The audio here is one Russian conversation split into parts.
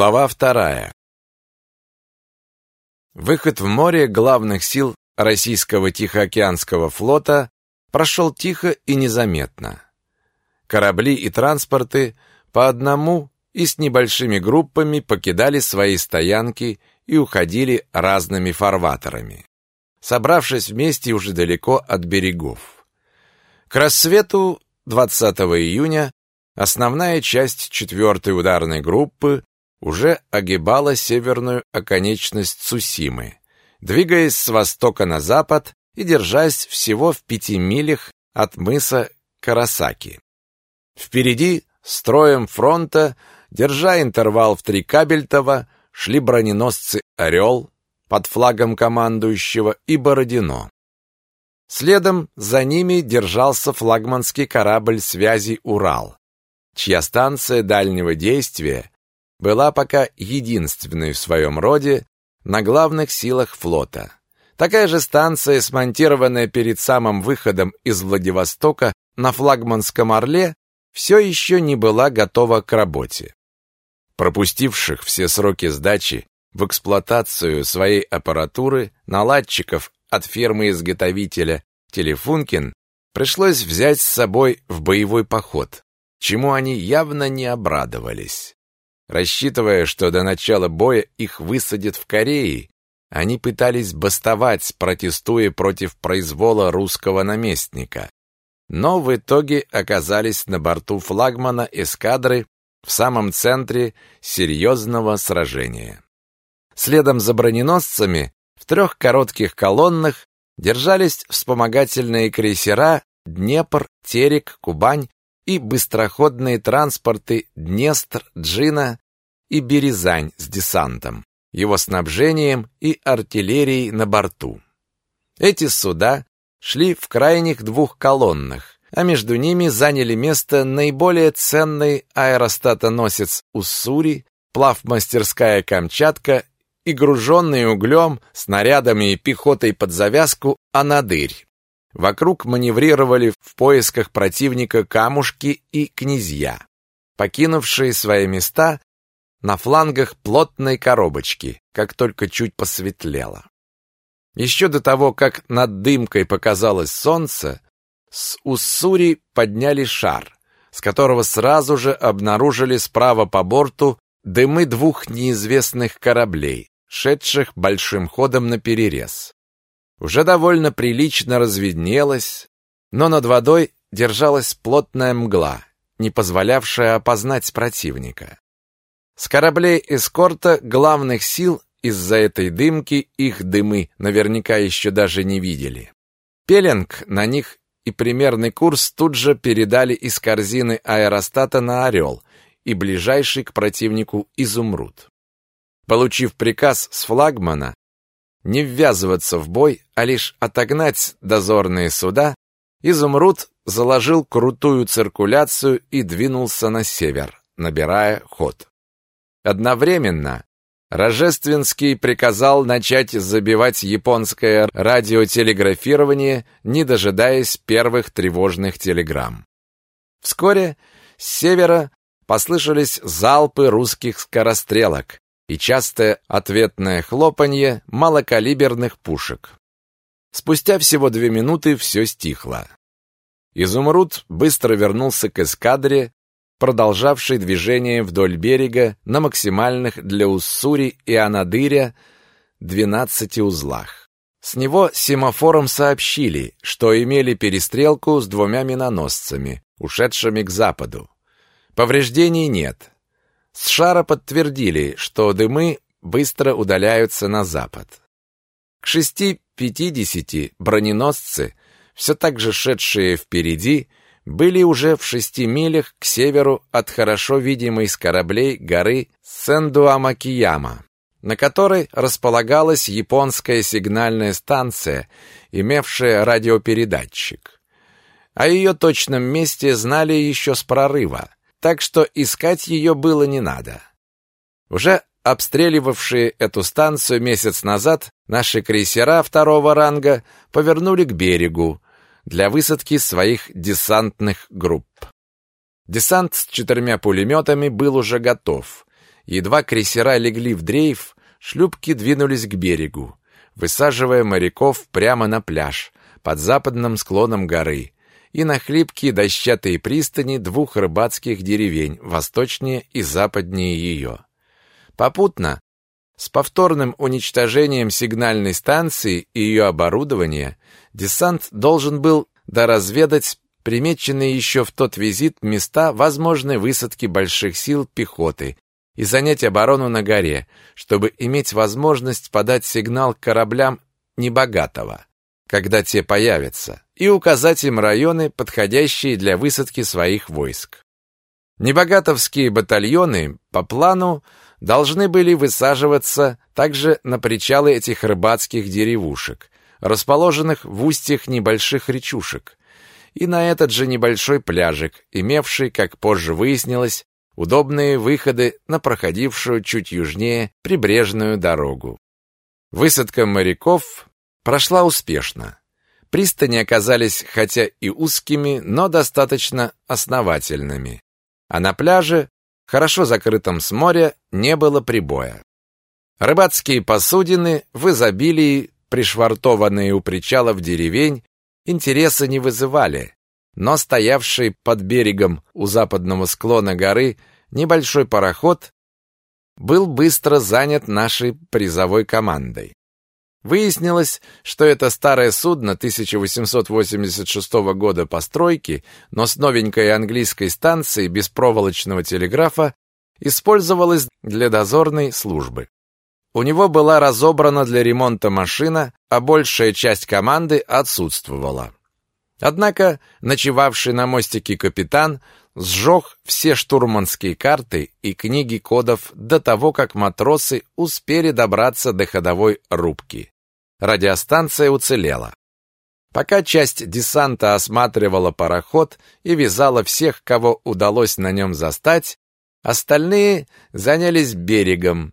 Глава вторая. Выход в море главных сил российского Тихоокеанского флота прошел тихо и незаметно. Корабли и транспорты по одному и с небольшими группами покидали свои стоянки и уходили разными фарватерами, собравшись вместе уже далеко от берегов. К рассвету 20 июня основная часть четвертой ударной группы уже огибала северную оконечность Цусимы, двигаясь с востока на запад и держась всего в пяти милях от мыса Карасаки. Впереди, строем фронта, держа интервал в три кабельтова, шли броненосцы «Орел» под флагом командующего и «Бородино». Следом за ними держался флагманский корабль связи «Урал», чья станция дальнего действия была пока единственной в своем роде на главных силах флота. Такая же станция, смонтированная перед самым выходом из Владивостока на флагманском «Орле», все еще не была готова к работе. Пропустивших все сроки сдачи в эксплуатацию своей аппаратуры наладчиков от фирмы-изготовителя Телефункин пришлось взять с собой в боевой поход, чему они явно не обрадовались. Рассчитывая, что до начала боя их высадят в Корее, они пытались бастовать, протестуя против произвола русского наместника. Но в итоге оказались на борту флагмана эскадры в самом центре серьезного сражения. Следом за броненосцами в трех коротких колоннах держались вспомогательные крейсера «Днепр», «Терек», «Кубань» и быстроходные транспорты «Днестр», «Джина» и «Березань» с десантом, его снабжением и артиллерией на борту. Эти суда шли в крайних двух колоннах, а между ними заняли место наиболее ценный аэростатоносец «Уссури», плавмастерская «Камчатка» и груженный углем, снарядами и пехотой под завязку «Анадырь». Вокруг маневрировали в поисках противника камушки и князья, покинувшие свои места на флангах плотной коробочки, как только чуть посветлело. Еще до того, как над дымкой показалось солнце, с Уссури подняли шар, с которого сразу же обнаружили справа по борту дымы двух неизвестных кораблей, шедших большим ходом на перерез. Уже довольно прилично разведнелось, но над водой держалась плотная мгла, не позволявшая опознать противника. С кораблей эскорта главных сил из-за этой дымки их дымы наверняка еще даже не видели. Пеленг на них и примерный курс тут же передали из корзины аэростата на «Орел» и ближайший к противнику «Изумруд». Получив приказ с флагмана не ввязываться в бой, а лишь отогнать дозорные суда, «Изумруд» заложил крутую циркуляцию и двинулся на север, набирая ход. Одновременно Рожественский приказал начать забивать японское радиотелеграфирование, не дожидаясь первых тревожных телеграмм. Вскоре с севера послышались залпы русских скорострелок и частое ответное хлопанье малокалиберных пушек. Спустя всего две минуты все стихло. Изумруд быстро вернулся к эскадре, продолжавший движение вдоль берега на максимальных для Уссури и Анадыря 12 узлах. С него семафором сообщили, что имели перестрелку с двумя миноносцами, ушедшими к западу. Повреждений нет. С шара подтвердили, что дымы быстро удаляются на запад. К 6.50 броненосцы, все так же шедшие впереди, были уже в шести милях к северу от хорошо видимой с кораблей горы Сендуамакияма, на которой располагалась японская сигнальная станция, имевшая радиопередатчик. О ее точном месте знали еще с прорыва, так что искать ее было не надо. Уже обстреливавшие эту станцию месяц назад, наши крейсера второго ранга повернули к берегу, для высадки своих десантных групп. Десант с четырьмя пулеметами был уже готов, Едва крейсера легли в дрейф, шлюпки двинулись к берегу, высаживая моряков прямо на пляж под западным склоном горы и на хлипкие дощатые пристани двух рыбацких деревень восточнее и западнее ее. Попутно, с повторным уничтожением сигнальной станции и ее оборудования, десант должен был доразведать примеченные еще в тот визит места возможной высадки больших сил пехоты и занять оборону на горе, чтобы иметь возможность подать сигнал кораблям небогатого, когда те появятся, и указать им районы, подходящие для высадки своих войск. Небогатовские батальоны по плану должны были высаживаться также на причалы этих рыбацких деревушек, расположенных в устьях небольших речушек, и на этот же небольшой пляжик, имевший, как позже выяснилось, удобные выходы на проходившую чуть южнее прибрежную дорогу. Высадка моряков прошла успешно. Пристани оказались хотя и узкими, но достаточно основательными. А на пляже, хорошо закрытом с моря, не было прибоя. Рыбацкие посудины в изобилии, пришвартованные у причалов деревень, интереса не вызывали, но стоявший под берегом у западного склона горы небольшой пароход был быстро занят нашей призовой командой. Выяснилось, что это старое судно 1886 года постройки, но с новенькой английской станцией беспроволочного телеграфа, использовалось для дозорной службы. У него была разобрана для ремонта машина, а большая часть команды отсутствовала. Однако ночевавший на мостике капитан сжег все штурманские карты и книги кодов до того, как матросы успели добраться до ходовой рубки. Радиостанция уцелела. Пока часть десанта осматривала пароход и вязала всех, кого удалось на нем застать, остальные занялись берегом,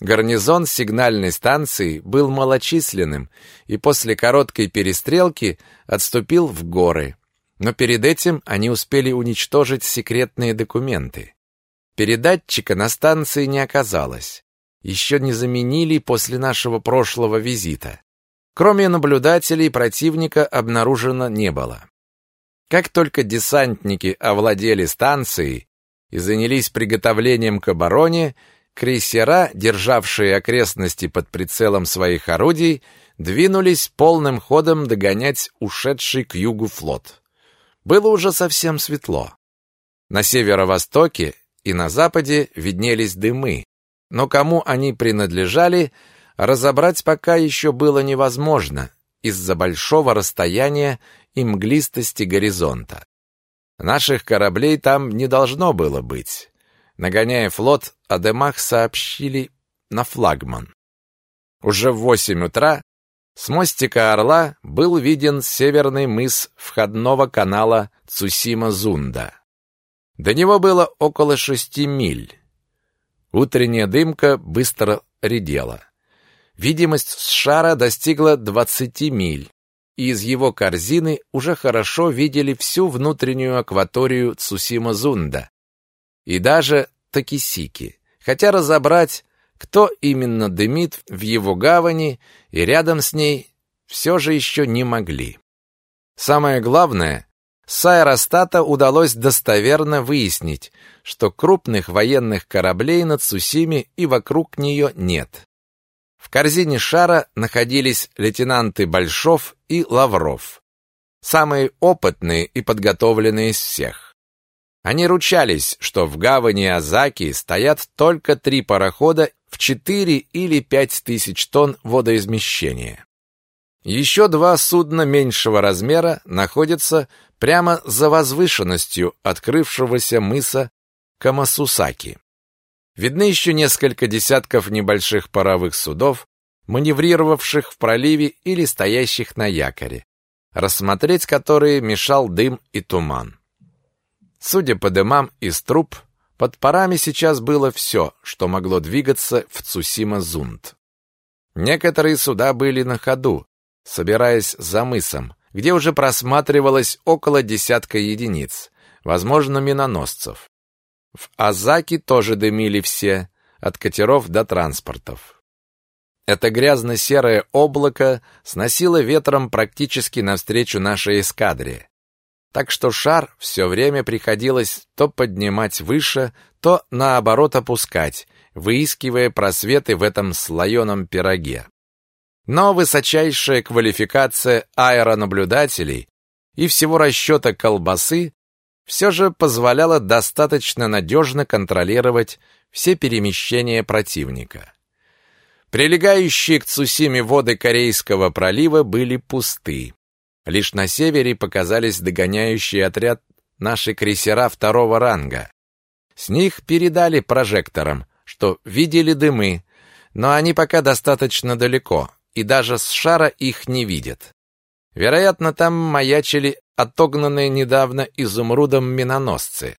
Гарнизон сигнальной станции был малочисленным и после короткой перестрелки отступил в горы. Но перед этим они успели уничтожить секретные документы. Передатчика на станции не оказалось. Еще не заменили после нашего прошлого визита. Кроме наблюдателей, противника обнаружено не было. Как только десантники овладели станцией и занялись приготовлением к обороне, крейсера, державшие окрестности под прицелом своих орудий, двинулись полным ходом догонять ушедший к югу флот. Было уже совсем светло. На северо-востоке и на западе виднелись дымы, но кому они принадлежали, разобрать пока еще было невозможно из-за большого расстояния и мглистости горизонта. Наших кораблей там не должно было быть. Нагоняя флот, о дымах сообщили на флагман. Уже в восемь утра с мостика Орла был виден северный мыс входного канала Цусима-Зунда. До него было около шести миль. Утренняя дымка быстро редела. Видимость с шара достигла двадцати миль, и из его корзины уже хорошо видели всю внутреннюю акваторию Цусима-Зунда, и даже Такисики. Хотя разобрать, кто именно дымит в его гавани и рядом с ней, все же еще не могли. Самое главное, с аэростата удалось достоверно выяснить, что крупных военных кораблей над Цусими и вокруг нее нет. В корзине шара находились лейтенанты Большов и Лавров, самые опытные и подготовленные из всех. Они ручались, что в гавани Азаки стоят только три парохода в 4 или 5 тысяч тонн водоизмещения. Еще два судна меньшего размера находятся прямо за возвышенностью открывшегося мыса Камасусаки. Видны еще несколько десятков небольших паровых судов, маневрировавших в проливе или стоящих на якоре, рассмотреть которые мешал дым и туман. Судя по дымам из труб, под парами сейчас было все, что могло двигаться в Цусима-Зунд. Некоторые суда были на ходу, собираясь за мысом, где уже просматривалось около десятка единиц, возможно, миноносцев. В Азаки тоже дымили все, от катеров до транспортов. Это грязно-серое облако сносило ветром практически навстречу нашей эскадре. Так что шар все время приходилось то поднимать выше, то наоборот опускать, выискивая просветы в этом слоеном пироге. Но высочайшая квалификация аэронаблюдателей и всего расчета колбасы все же позволяла достаточно надежно контролировать все перемещения противника. Прилегающие к Цусиме воды Корейского пролива были пусты. Лишь на севере показались догоняющий отряд наши крейсера второго ранга. С них передали прожекторам, что видели дымы, но они пока достаточно далеко, и даже с шара их не видят. Вероятно, там маячили отогнанные недавно изумрудом миноносцы.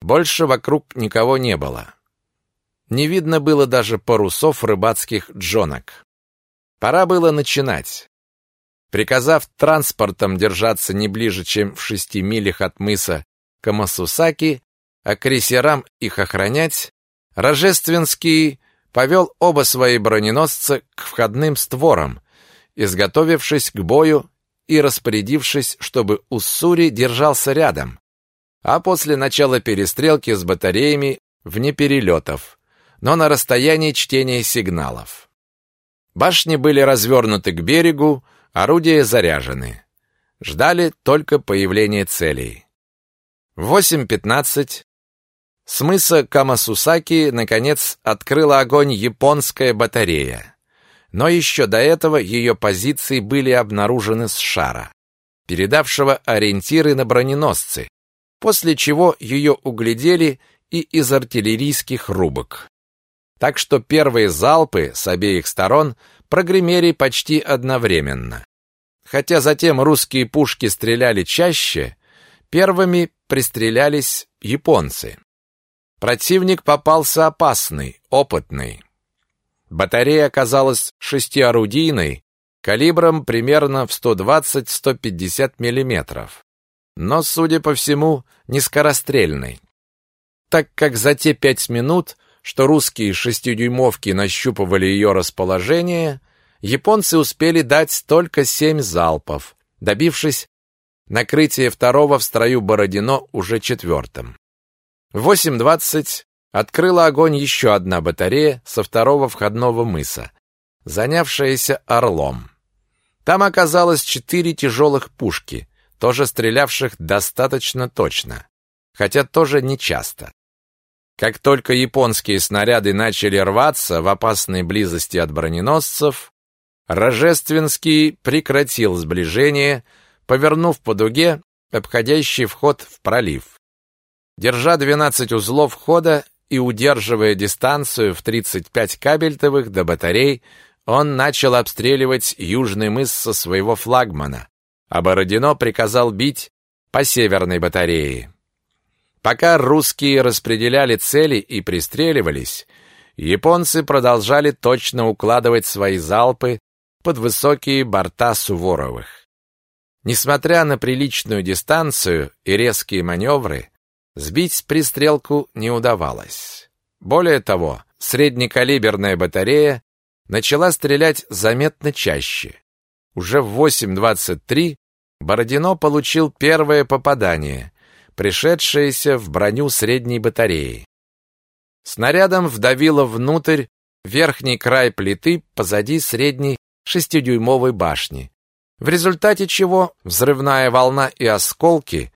Больше вокруг никого не было. Не видно было даже парусов рыбацких джонок. Пора было начинать. Приказав транспортом держаться не ближе, чем в шести милях от мыса Камасусаки, а крейсерам их охранять, Рожественский повел оба свои броненосца к входным створам, изготовившись к бою и распорядившись, чтобы Уссури держался рядом, а после начала перестрелки с батареями вне перелетов, но на расстоянии чтения сигналов. Башни были развернуты к берегу, орудия заряжены. Ждали только появления целей. В 8.15 с мыса Камасусаки, наконец, открыла огонь японская батарея. Но еще до этого ее позиции были обнаружены с шара, передавшего ориентиры на броненосцы, после чего ее углядели и из артиллерийских рубок. Так что первые залпы с обеих сторон прогремели почти одновременно. Хотя затем русские пушки стреляли чаще, первыми пристрелялись японцы. Противник попался опасный, опытный. Батарея оказалась шестиорудийной, калибром примерно в 120-150 мм, но, судя по всему, не скорострельной. Так как за те пять минут, что русские шестидюймовки нащупывали ее расположение, японцы успели дать только семь залпов, добившись накрытия второго в строю Бородино уже четвертым. В 8.20 Открыла огонь еще одна батарея со второго входного мыса, занявшаяся «Орлом». Там оказалось четыре тяжелых пушки, тоже стрелявших достаточно точно, хотя тоже не часто. Как только японские снаряды начали рваться в опасной близости от броненосцев, Рожественский прекратил сближение, повернув по дуге обходящий вход в пролив. Держа 12 узлов хода и удерживая дистанцию в 35 кабельтовых до батарей, он начал обстреливать южный мыс со своего флагмана, а Бородино приказал бить по северной батарее. Пока русские распределяли цели и пристреливались, японцы продолжали точно укладывать свои залпы под высокие борта Суворовых. Несмотря на приличную дистанцию и резкие маневры, Сбить пристрелку не удавалось. Более того, среднекалиберная батарея начала стрелять заметно чаще. Уже в 8.23 Бородино получил первое попадание, пришедшееся в броню средней батареи. Снарядом вдавило внутрь верхний край плиты позади средней шестидюймовой башни, в результате чего взрывная волна и осколки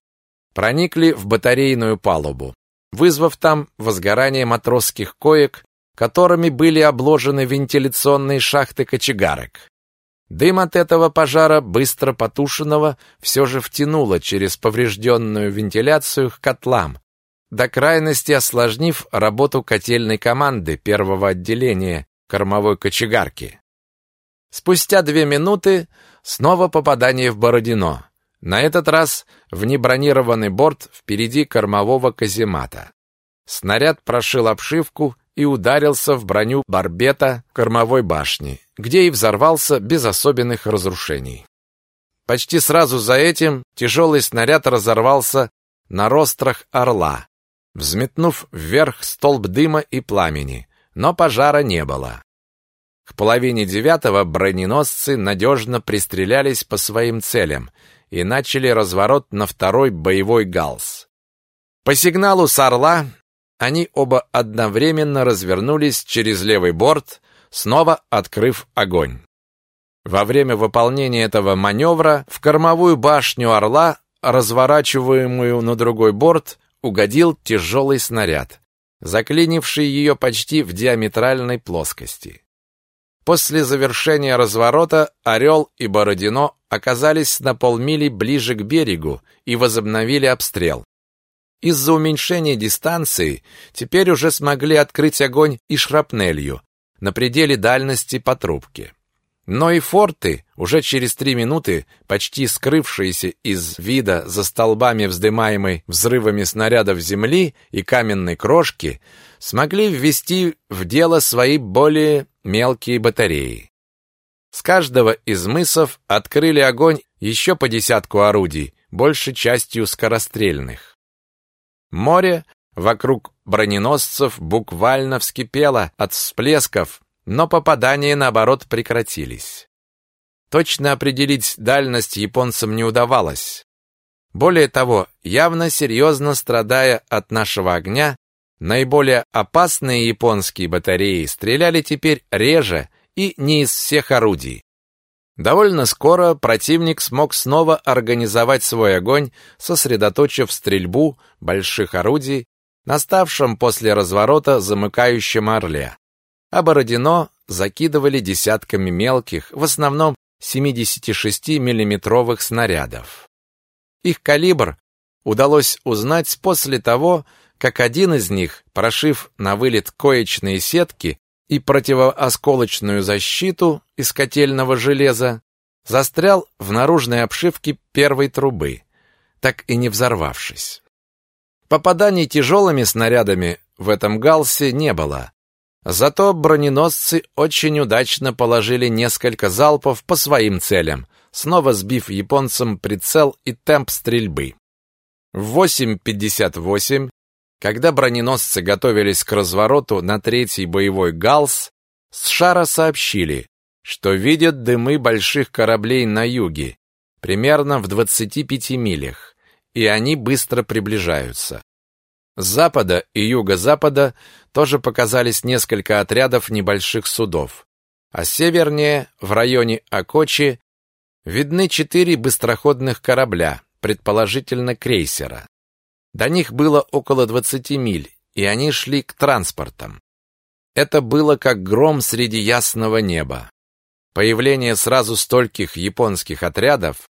проникли в батарейную палубу, вызвав там возгорание матросских коек, которыми были обложены вентиляционные шахты кочегарок. Дым от этого пожара, быстро потушенного, все же втянуло через поврежденную вентиляцию к котлам, до крайности осложнив работу котельной команды первого отделения кормовой кочегарки. Спустя две минуты снова попадание в Бородино. На этот раз в небронированный борт впереди кормового каземата. Снаряд прошил обшивку и ударился в броню барбета кормовой башни, где и взорвался без особенных разрушений. Почти сразу за этим тяжелый снаряд разорвался на рострах орла, взметнув вверх столб дыма и пламени, но пожара не было. К половине девятого броненосцы надежно пристрелялись по своим целям и начали разворот на второй боевой галс. По сигналу с «Орла» они оба одновременно развернулись через левый борт, снова открыв огонь. Во время выполнения этого маневра в кормовую башню «Орла», разворачиваемую на другой борт, угодил тяжелый снаряд, заклинивший ее почти в диаметральной плоскости. После завершения разворота «Орел» и «Бородино» оказались на полмили ближе к берегу и возобновили обстрел. Из-за уменьшения дистанции теперь уже смогли открыть огонь и шрапнелью на пределе дальности по трубке. Но и форты, уже через три минуты, почти скрывшиеся из вида за столбами вздымаемой взрывами снарядов земли и каменной крошки, смогли ввести в дело свои более мелкие батареи. С каждого из мысов открыли огонь еще по десятку орудий, большей частью скорострельных. Море вокруг броненосцев буквально вскипело от всплесков, но попадания, наоборот, прекратились. Точно определить дальность японцам не удавалось. Более того, явно серьезно страдая от нашего огня, наиболее опасные японские батареи стреляли теперь реже и не из всех орудий. Довольно скоро противник смог снова организовать свой огонь, сосредоточив стрельбу больших орудий на ставшем после разворота замыкающем орле а Бородино закидывали десятками мелких, в основном 76-миллиметровых снарядов. Их калибр удалось узнать после того, как один из них, прошив на вылет коечные сетки и противоосколочную защиту из котельного железа, застрял в наружной обшивке первой трубы, так и не взорвавшись. Попаданий тяжелыми снарядами в этом галсе не было, Зато броненосцы очень удачно положили несколько залпов по своим целям, снова сбив японцам прицел и темп стрельбы. В 8.58, когда броненосцы готовились к развороту на третий боевой галс, с шара сообщили, что видят дымы больших кораблей на юге, примерно в 25 милях, и они быстро приближаются. С запада и юго-запада тоже показались несколько отрядов небольших судов. А севернее, в районе Акочи, видны четыре быстроходных корабля, предположительно крейсера. До них было около 20 миль, и они шли к транспортам. Это было как гром среди ясного неба. Появление сразу стольких японских отрядов,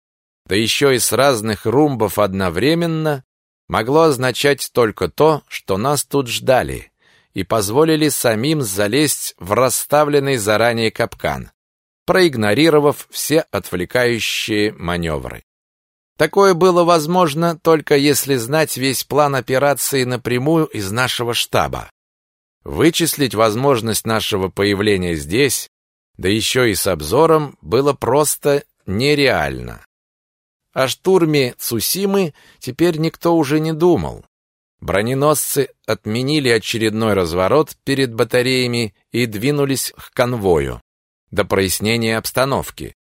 да еще и с разных румбов одновременно, могло означать только то, что нас тут ждали и позволили самим залезть в расставленный заранее капкан, проигнорировав все отвлекающие маневры. Такое было возможно только если знать весь план операции напрямую из нашего штаба. Вычислить возможность нашего появления здесь, да еще и с обзором, было просто нереально. О штурме Цусимы теперь никто уже не думал. Броненосцы отменили очередной разворот перед батареями и двинулись к конвою до прояснения обстановки.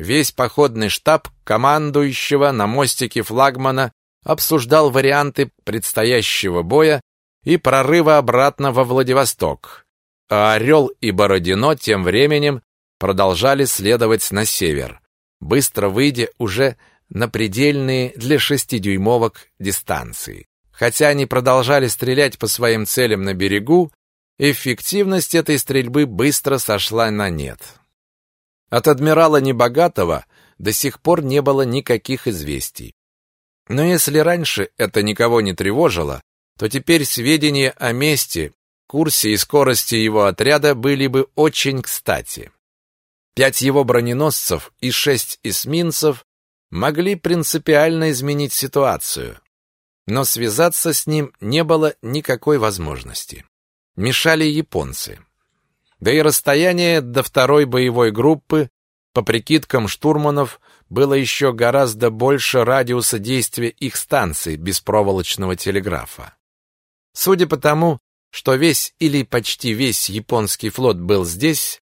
Весь походный штаб командующего на мостике флагмана обсуждал варианты предстоящего боя и прорыва обратно во Владивосток. А Орел и Бородино тем временем продолжали следовать на север, быстро выйдя уже на предельные для шестидюймовок дистанции. Хотя они продолжали стрелять по своим целям на берегу, эффективность этой стрельбы быстро сошла на нет. От адмирала Небогатого до сих пор не было никаких известий. Но если раньше это никого не тревожило, то теперь сведения о месте, курсе и скорости его отряда были бы очень кстати. Пять его броненосцев и шесть эсминцев могли принципиально изменить ситуацию, но связаться с ним не было никакой возможности. Мешали японцы. Да и расстояние до второй боевой группы, по прикидкам штурманов, было еще гораздо больше радиуса действия их станций беспроволочного телеграфа. Судя по тому, что весь или почти весь японский флот был здесь,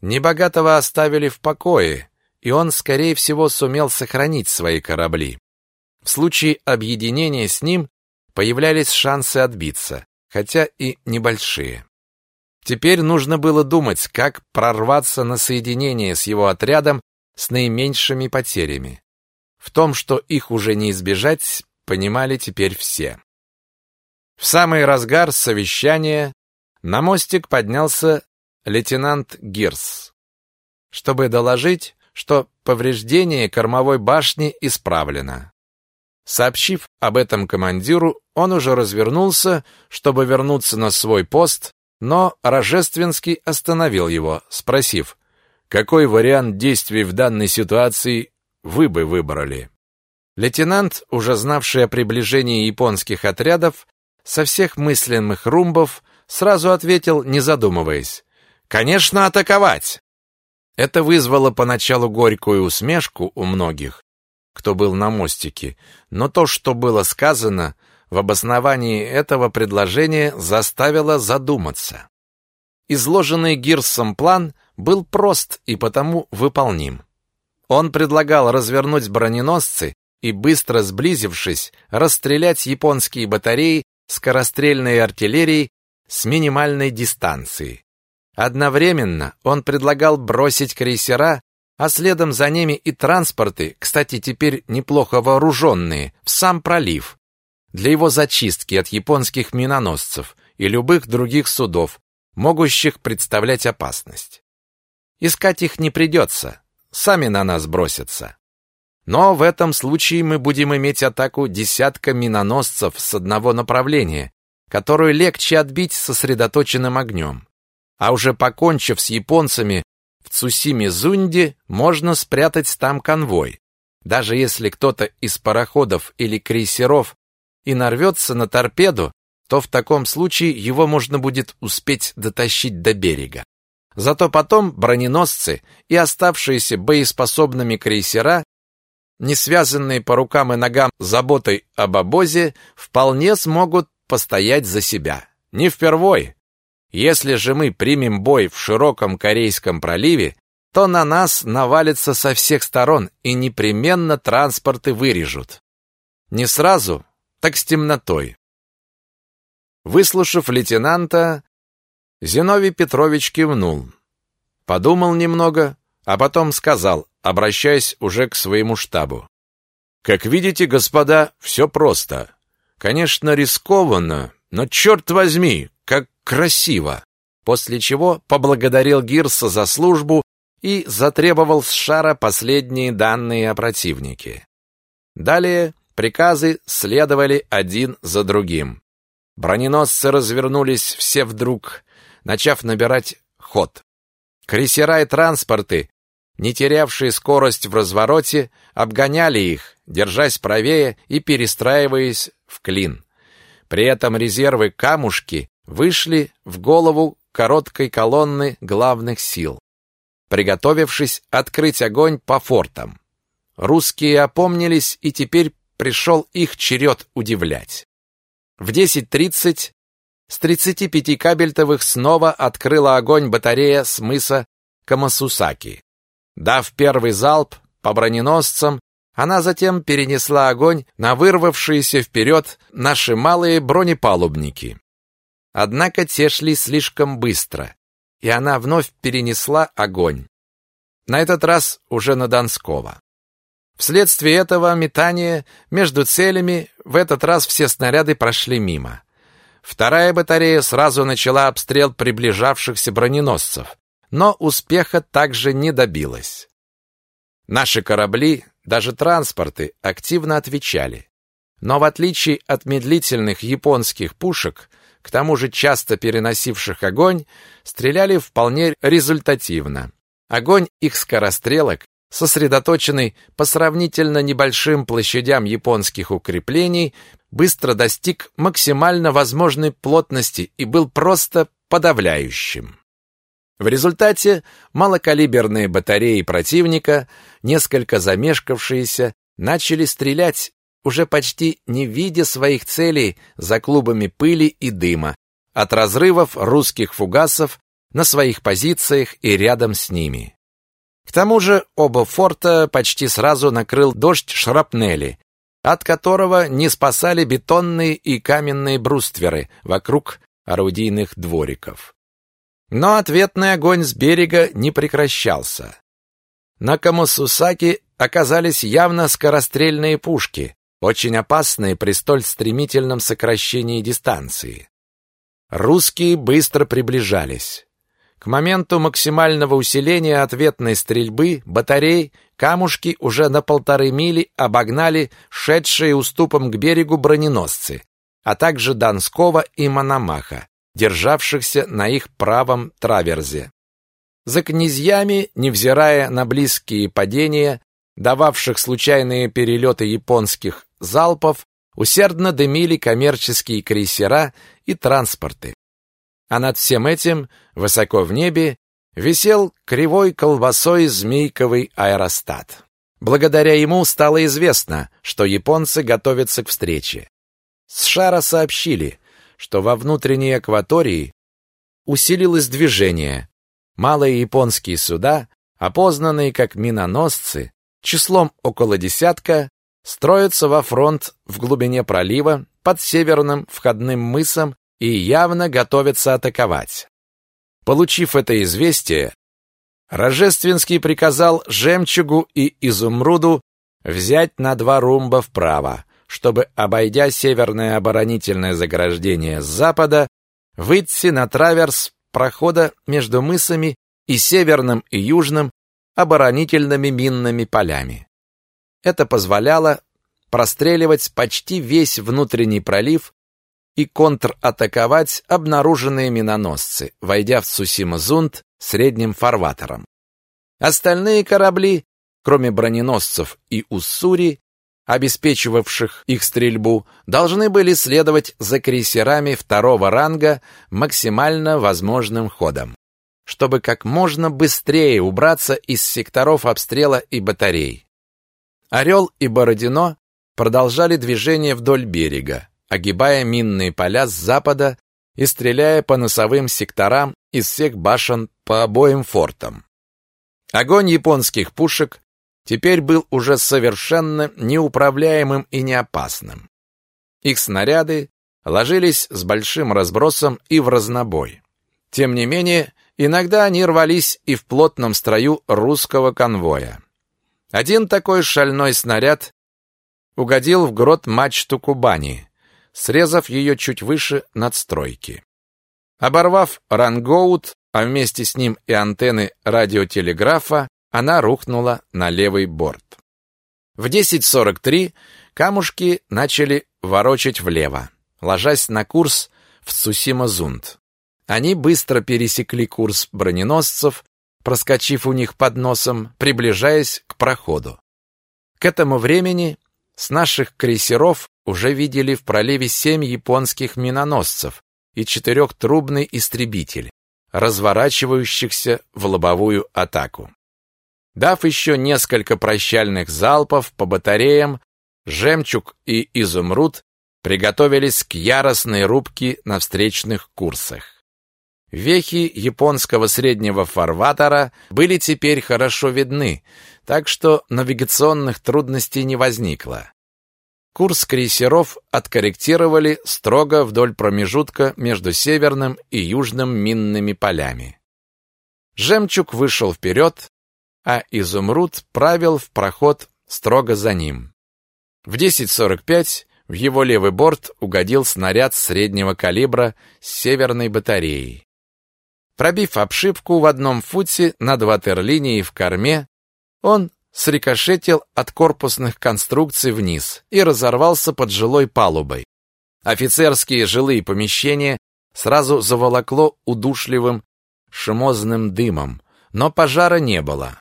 Небогатого оставили в покое, и он, скорее всего, сумел сохранить свои корабли. В случае объединения с ним появлялись шансы отбиться, хотя и небольшие. Теперь нужно было думать, как прорваться на соединение с его отрядом с наименьшими потерями. В том, что их уже не избежать, понимали теперь все. В самый разгар совещания на мостик поднялся лейтенант Гирс, чтобы доложить, что повреждение кормовой башни исправлено. Сообщив об этом командиру, он уже развернулся, чтобы вернуться на свой пост, но Рожественский остановил его, спросив, какой вариант действий в данной ситуации вы бы выбрали. Лейтенант, уже знавший о приближении японских отрядов, со всех мысленных румбов сразу ответил, не задумываясь. «Конечно, атаковать!» Это вызвало поначалу горькую усмешку у многих, кто был на мостике, но то, что было сказано в обосновании этого предложения, заставило задуматься. Изложенный Гирсом план был прост и потому выполним. Он предлагал развернуть броненосцы и, быстро сблизившись, расстрелять японские батареи скорострельной артиллерии с минимальной дистанции. Одновременно он предлагал бросить крейсера, а следом за ними и транспорты, кстати, теперь неплохо вооруженные, в сам пролив, для его зачистки от японских миноносцев и любых других судов, могущих представлять опасность. Искать их не придется, сами на нас бросятся. Но в этом случае мы будем иметь атаку десятка миноносцев с одного направления, которую легче отбить сосредоточенным огнем. А уже покончив с японцами в Цусиме-Зунде, можно спрятать там конвой. Даже если кто-то из пароходов или крейсеров и нарвется на торпеду, то в таком случае его можно будет успеть дотащить до берега. Зато потом броненосцы и оставшиеся боеспособными крейсера не связанные по рукам и ногам заботой об обозе, вполне смогут постоять за себя. Не впервой. Если же мы примем бой в широком Корейском проливе, то на нас навалится со всех сторон и непременно транспорты вырежут. Не сразу, так с темнотой. Выслушав лейтенанта, Зиновий Петрович кивнул. Подумал немного, а потом сказал, обращаясь уже к своему штабу. Как видите, господа, все просто. Конечно, рискованно, но черт возьми, как красиво. После чего поблагодарил Гирса за службу и затребовал с шара последние данные о противнике. Далее приказы следовали один за другим. Броненосцы развернулись все вдруг, начав набирать ход. Крейсера и транспорты не терявшие скорость в развороте, обгоняли их, держась правее и перестраиваясь в клин. При этом резервы камушки вышли в голову короткой колонны главных сил, приготовившись открыть огонь по фортам. Русские опомнились, и теперь пришел их черед удивлять. В 10.30 с 35 кабельтовых снова открыла огонь батарея с мыса Камасусаки. Дав первый залп по броненосцам, она затем перенесла огонь на вырвавшиеся вперед наши малые бронепалубники. Однако те шли слишком быстро, и она вновь перенесла огонь. На этот раз уже на Донского. Вследствие этого метания между целями в этот раз все снаряды прошли мимо. Вторая батарея сразу начала обстрел приближавшихся броненосцев, но успеха также не добилась. Наши корабли, даже транспорты, активно отвечали. Но в отличие от медлительных японских пушек, к тому же часто переносивших огонь, стреляли вполне результативно. Огонь их скорострелок, сосредоточенный по сравнительно небольшим площадям японских укреплений, быстро достиг максимально возможной плотности и был просто подавляющим. В результате малокалиберные батареи противника, несколько замешкавшиеся, начали стрелять, уже почти не видя своих целей за клубами пыли и дыма, от разрывов русских фугасов на своих позициях и рядом с ними. К тому же оба форта почти сразу накрыл дождь шрапнели, от которого не спасали бетонные и каменные брустверы вокруг орудийных двориков. Но ответный огонь с берега не прекращался. На Камасусаки оказались явно скорострельные пушки, очень опасные при столь стремительном сокращении дистанции. Русские быстро приближались. К моменту максимального усиления ответной стрельбы батарей камушки уже на полторы мили обогнали шедшие уступом к берегу броненосцы, а также Донского и Мономаха, державшихся на их правом траверзе. За князьями, невзирая на близкие падения, дававших случайные перелеты японских залпов, усердно дымили коммерческие крейсера и транспорты. А над всем этим, высоко в небе, висел кривой колбасой змейковый аэростат. Благодаря ему стало известно, что японцы готовятся к встрече. С шара сообщили, что во внутренней акватории усилилось движение. Малые японские суда, опознанные как миноносцы, числом около десятка, строятся во фронт в глубине пролива под северным входным мысом и явно готовятся атаковать. Получив это известие, Рожественский приказал Жемчугу и Изумруду взять на два румба вправо, чтобы, обойдя северное оборонительное заграждение с запада, выйти на траверс прохода между мысами и северным и южным оборонительными минными полями. Это позволяло простреливать почти весь внутренний пролив и контратаковать обнаруженные миноносцы, войдя в Цусима-Зунд средним фарватером. Остальные корабли, кроме броненосцев и Уссури, обеспечивавших их стрельбу, должны были следовать за крейсерами второго ранга максимально возможным ходом, чтобы как можно быстрее убраться из секторов обстрела и батарей. Орел и Бородино продолжали движение вдоль берега, огибая минные поля с запада и стреляя по носовым секторам из всех башен по обоим фортам. Огонь японских пушек теперь был уже совершенно неуправляемым и неопасным. Их снаряды ложились с большим разбросом и в разнобой. Тем не менее, иногда они рвались и в плотном строю русского конвоя. Один такой шальной снаряд угодил в грот мачту Кубани, срезав ее чуть выше надстройки. Оборвав рангоут, а вместе с ним и антенны радиотелеграфа, она рухнула на левый борт. В 10.43 камушки начали ворочать влево, ложась на курс в Цусима-Зунд. Они быстро пересекли курс броненосцев, проскочив у них под носом, приближаясь к проходу. К этому времени с наших крейсеров уже видели в проливе семь японских миноносцев и четырехтрубный истребитель, разворачивающихся в лобовую атаку. Дав еще несколько прощальных залпов по батареям, «Жемчуг» и «Изумруд» приготовились к яростной рубке на встречных курсах. Вехи японского среднего фарватера были теперь хорошо видны, так что навигационных трудностей не возникло. Курс крейсеров откорректировали строго вдоль промежутка между северным и южным минными полями. Жемчуг вышел вперед, а Изумруд правил в проход строго за ним. В 10.45 в его левый борт угодил снаряд среднего калибра с северной батареей. Пробив обшивку в одном футе над ватерлинией в корме, он срикошетил от корпусных конструкций вниз и разорвался под жилой палубой. Офицерские жилые помещения сразу заволокло удушливым шимозным дымом, но пожара не было.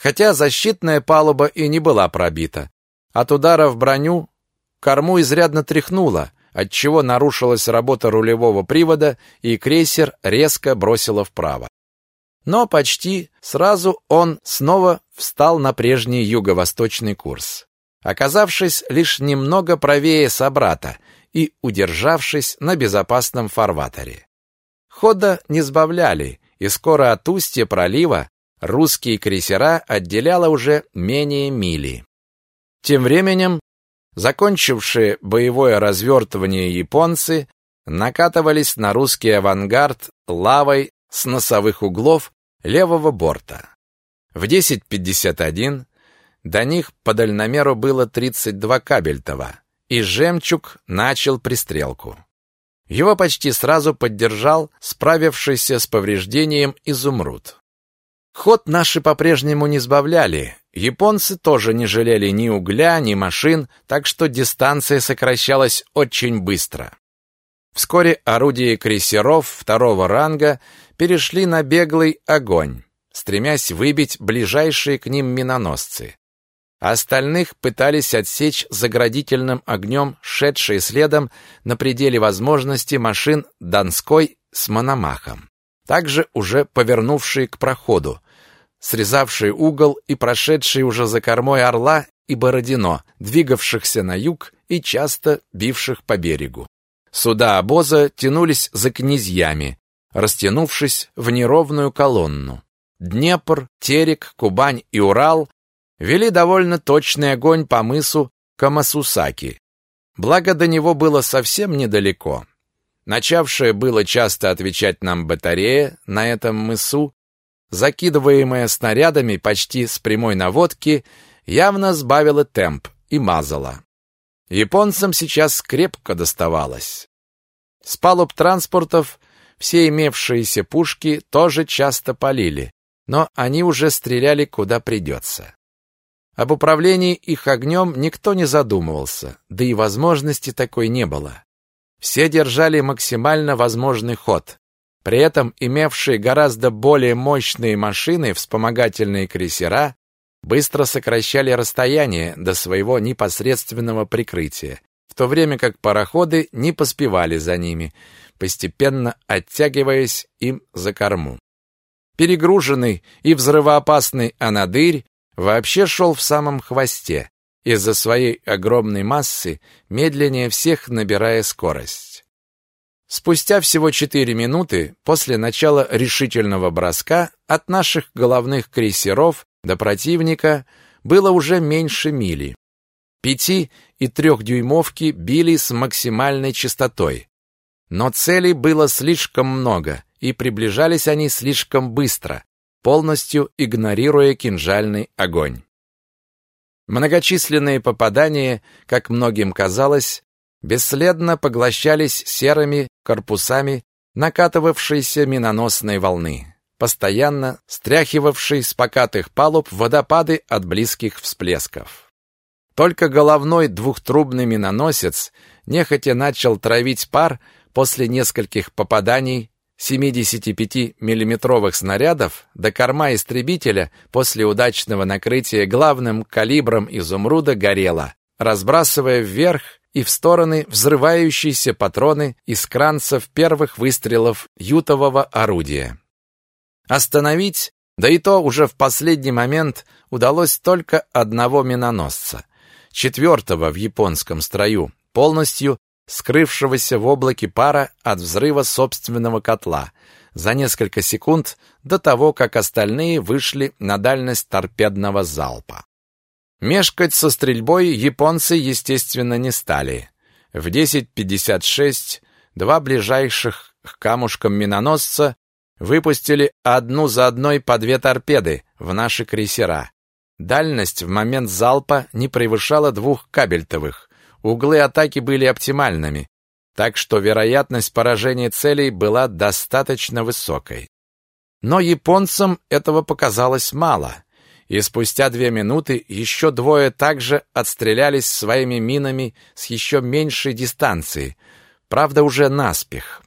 Хотя защитная палуба и не была пробита. От удара в броню корму изрядно тряхнуло, отчего нарушилась работа рулевого привода, и крейсер резко бросило вправо. Но почти сразу он снова встал на прежний юго-восточный курс, оказавшись лишь немного правее собрата и удержавшись на безопасном фарватере. Хода не сбавляли, и скоро от устья пролива русские крейсера отделяло уже менее мили. Тем временем, закончившие боевое развертывание японцы накатывались на русский авангард лавой с носовых углов левого борта. В 10.51 до них по дальномеру было 32 кабельтова, и «Жемчуг» начал пристрелку. Его почти сразу поддержал справившийся с повреждением «Изумруд». Ход наши по-прежнему не сбавляли, японцы тоже не жалели ни угля, ни машин, так что дистанция сокращалась очень быстро. Вскоре орудия крейсеров второго ранга перешли на беглый огонь, стремясь выбить ближайшие к ним миноносцы. Остальных пытались отсечь заградительным огнем шедшие следом на пределе возможности машин Донской с Мономахом, также уже повернувшие к проходу, срезавшие угол и прошедшие уже за кормой Орла и Бородино, двигавшихся на юг и часто бивших по берегу. Суда обоза тянулись за князьями, растянувшись в неровную колонну. Днепр, Терек, Кубань и Урал вели довольно точный огонь по мысу Камасусаки. Благо до него было совсем недалеко. Начавшая было часто отвечать нам батарея на этом мысу, закидываемая снарядами почти с прямой наводки, явно сбавила темп и мазала. Японцам сейчас крепко доставалось. С палуб транспортов все имевшиеся пушки тоже часто полили, но они уже стреляли куда придется. Об управлении их огнем никто не задумывался, да и возможности такой не было. Все держали максимально возможный ход. При этом имевшие гораздо более мощные машины, вспомогательные крейсера, быстро сокращали расстояние до своего непосредственного прикрытия, в то время как пароходы не поспевали за ними, постепенно оттягиваясь им за корму. Перегруженный и взрывоопасный «Анадырь» вообще шел в самом хвосте, из-за своей огромной массы, медленнее всех набирая скорость. Спустя всего четыре минуты после начала решительного броска от наших головных крейсеров до противника было уже меньше мили. Пяти- и трехдюймовки били с максимальной частотой. Но целей было слишком много, и приближались они слишком быстро, полностью игнорируя кинжальный огонь. Многочисленные попадания, как многим казалось, бесследно поглощались серыми корпусами накатывавшейся миноносной волны, постоянно стряхивавшей с покатых палуб водопады от близких всплесков. Только головной двухтрубный миноносец нехотя начал травить пар после нескольких попаданий 75-миллиметровых снарядов до корма истребителя после удачного накрытия главным калибром изумруда горела, разбрасывая вверх и в стороны взрывающиеся патроны из кранцев первых выстрелов ютового орудия. Остановить, да и то уже в последний момент удалось только одного миноносца, четвертого в японском строю, полностью скрывшегося в облаке пара от взрыва собственного котла за несколько секунд до того, как остальные вышли на дальность торпедного залпа. Мешкать со стрельбой японцы, естественно, не стали. В 10.56 два ближайших к камушкам миноносца выпустили одну за одной по две торпеды в наши крейсера. Дальность в момент залпа не превышала двух кабельтовых. Углы атаки были оптимальными, так что вероятность поражения целей была достаточно высокой. Но японцам этого показалось мало, и спустя две минуты еще двое также отстрелялись своими минами с еще меньшей дистанции, правда уже наспех.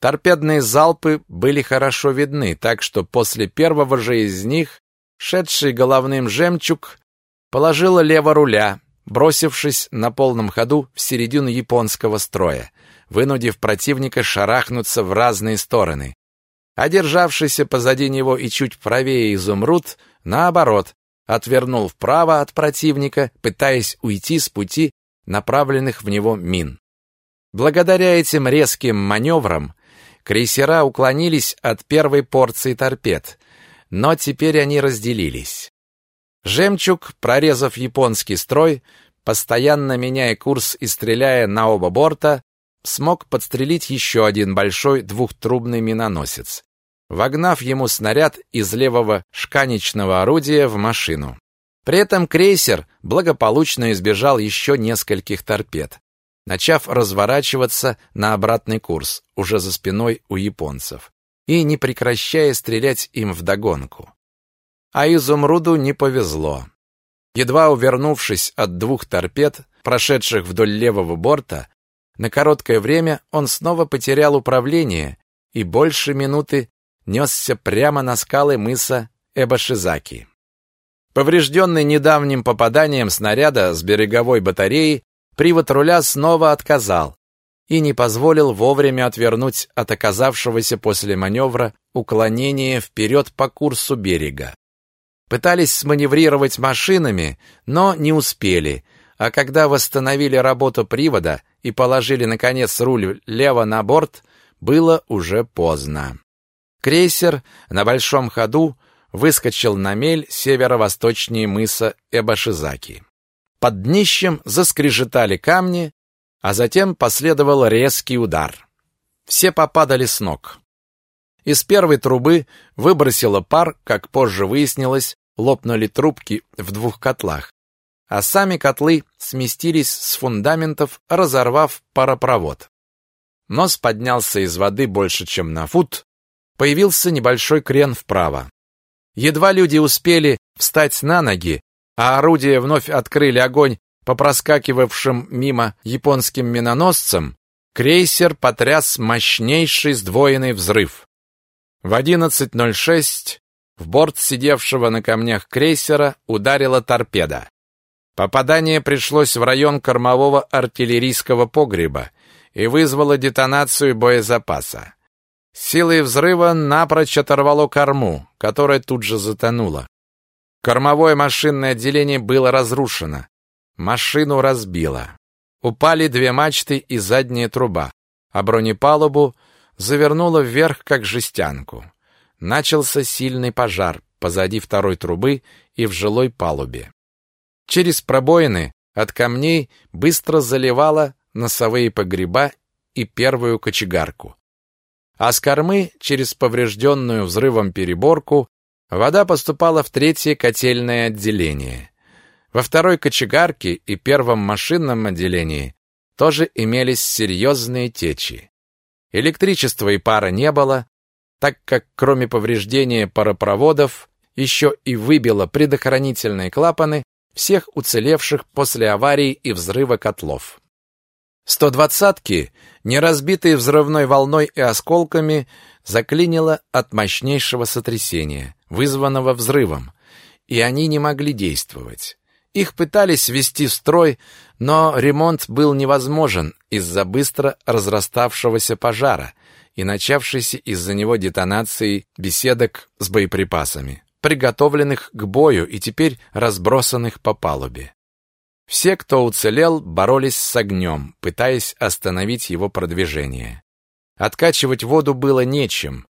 Торпедные залпы были хорошо видны, так что после первого же из них шедший головным жемчуг положила лево руля, бросившись на полном ходу в середину японского строя, вынудив противника шарахнуться в разные стороны. А державшийся позади него и чуть правее изумруд, наоборот, отвернул вправо от противника, пытаясь уйти с пути направленных в него мин. Благодаря этим резким маневрам крейсера уклонились от первой порции торпед, но теперь они разделились. «Жемчуг», прорезав японский строй, постоянно меняя курс и стреляя на оба борта, смог подстрелить еще один большой двухтрубный миноносец, вогнав ему снаряд из левого шканечного орудия в машину. При этом крейсер благополучно избежал еще нескольких торпед, начав разворачиваться на обратный курс, уже за спиной у японцев, и не прекращая стрелять им вдогонку. А изумруду не повезло. Едва увернувшись от двух торпед, прошедших вдоль левого борта, на короткое время он снова потерял управление и больше минуты несся прямо на скалы мыса Эбашизаки. Поврежденный недавним попаданием снаряда с береговой батареи, привод руля снова отказал и не позволил вовремя отвернуть от оказавшегося после маневра уклонения вперед по курсу берега. Пытались сманеврировать машинами, но не успели, а когда восстановили работу привода и положили, наконец, руль лево на борт, было уже поздно. Крейсер на большом ходу выскочил на мель северо-восточнее мыса Эбашизаки. Под днищем заскрежетали камни, а затем последовал резкий удар. Все попадали с ног. Из первой трубы выбросило пар, как позже выяснилось, лопнули трубки в двух котлах, а сами котлы сместились с фундаментов, разорвав паропровод. Нос поднялся из воды больше, чем на фут, появился небольшой крен вправо. Едва люди успели встать на ноги, а орудия вновь открыли огонь по проскакивавшим мимо японским миноносцам, крейсер потряс мощнейший сдвоенный взрыв. В 11.06 в борт сидевшего на камнях крейсера ударила торпеда. Попадание пришлось в район кормового артиллерийского погреба и вызвало детонацию боезапаса. Силой взрыва напрочь оторвало корму, которая тут же затонула. Кормовое машинное отделение было разрушено. Машину разбило. Упали две мачты и задняя труба, а бронепалубу завернуло вверх, как жестянку. Начался сильный пожар позади второй трубы и в жилой палубе. Через пробоины от камней быстро заливало носовые погреба и первую кочегарку а с кормы через поврежденную взрывом переборку вода поступала в третье котельное отделение. Во второй кочегарке и первом машинном отделении тоже имелись серьезные течи. Электричества и пара не было, так как кроме повреждения паропроводов еще и выбило предохранительные клапаны всех уцелевших после аварии и взрыва котлов. 120-ки, не разбитые взрывной волной и осколками, заклинило от мощнейшего сотрясения, вызванного взрывом, и они не могли действовать. Их пытались ввести в строй, но ремонт был невозможен из-за быстро разраставшегося пожара и начавшейся из-за него детонации беседок с боеприпасами, приготовленных к бою и теперь разбросанных по палубе. Все, кто уцелел, боролись с огнем, пытаясь остановить его продвижение. Откачивать воду было нечем.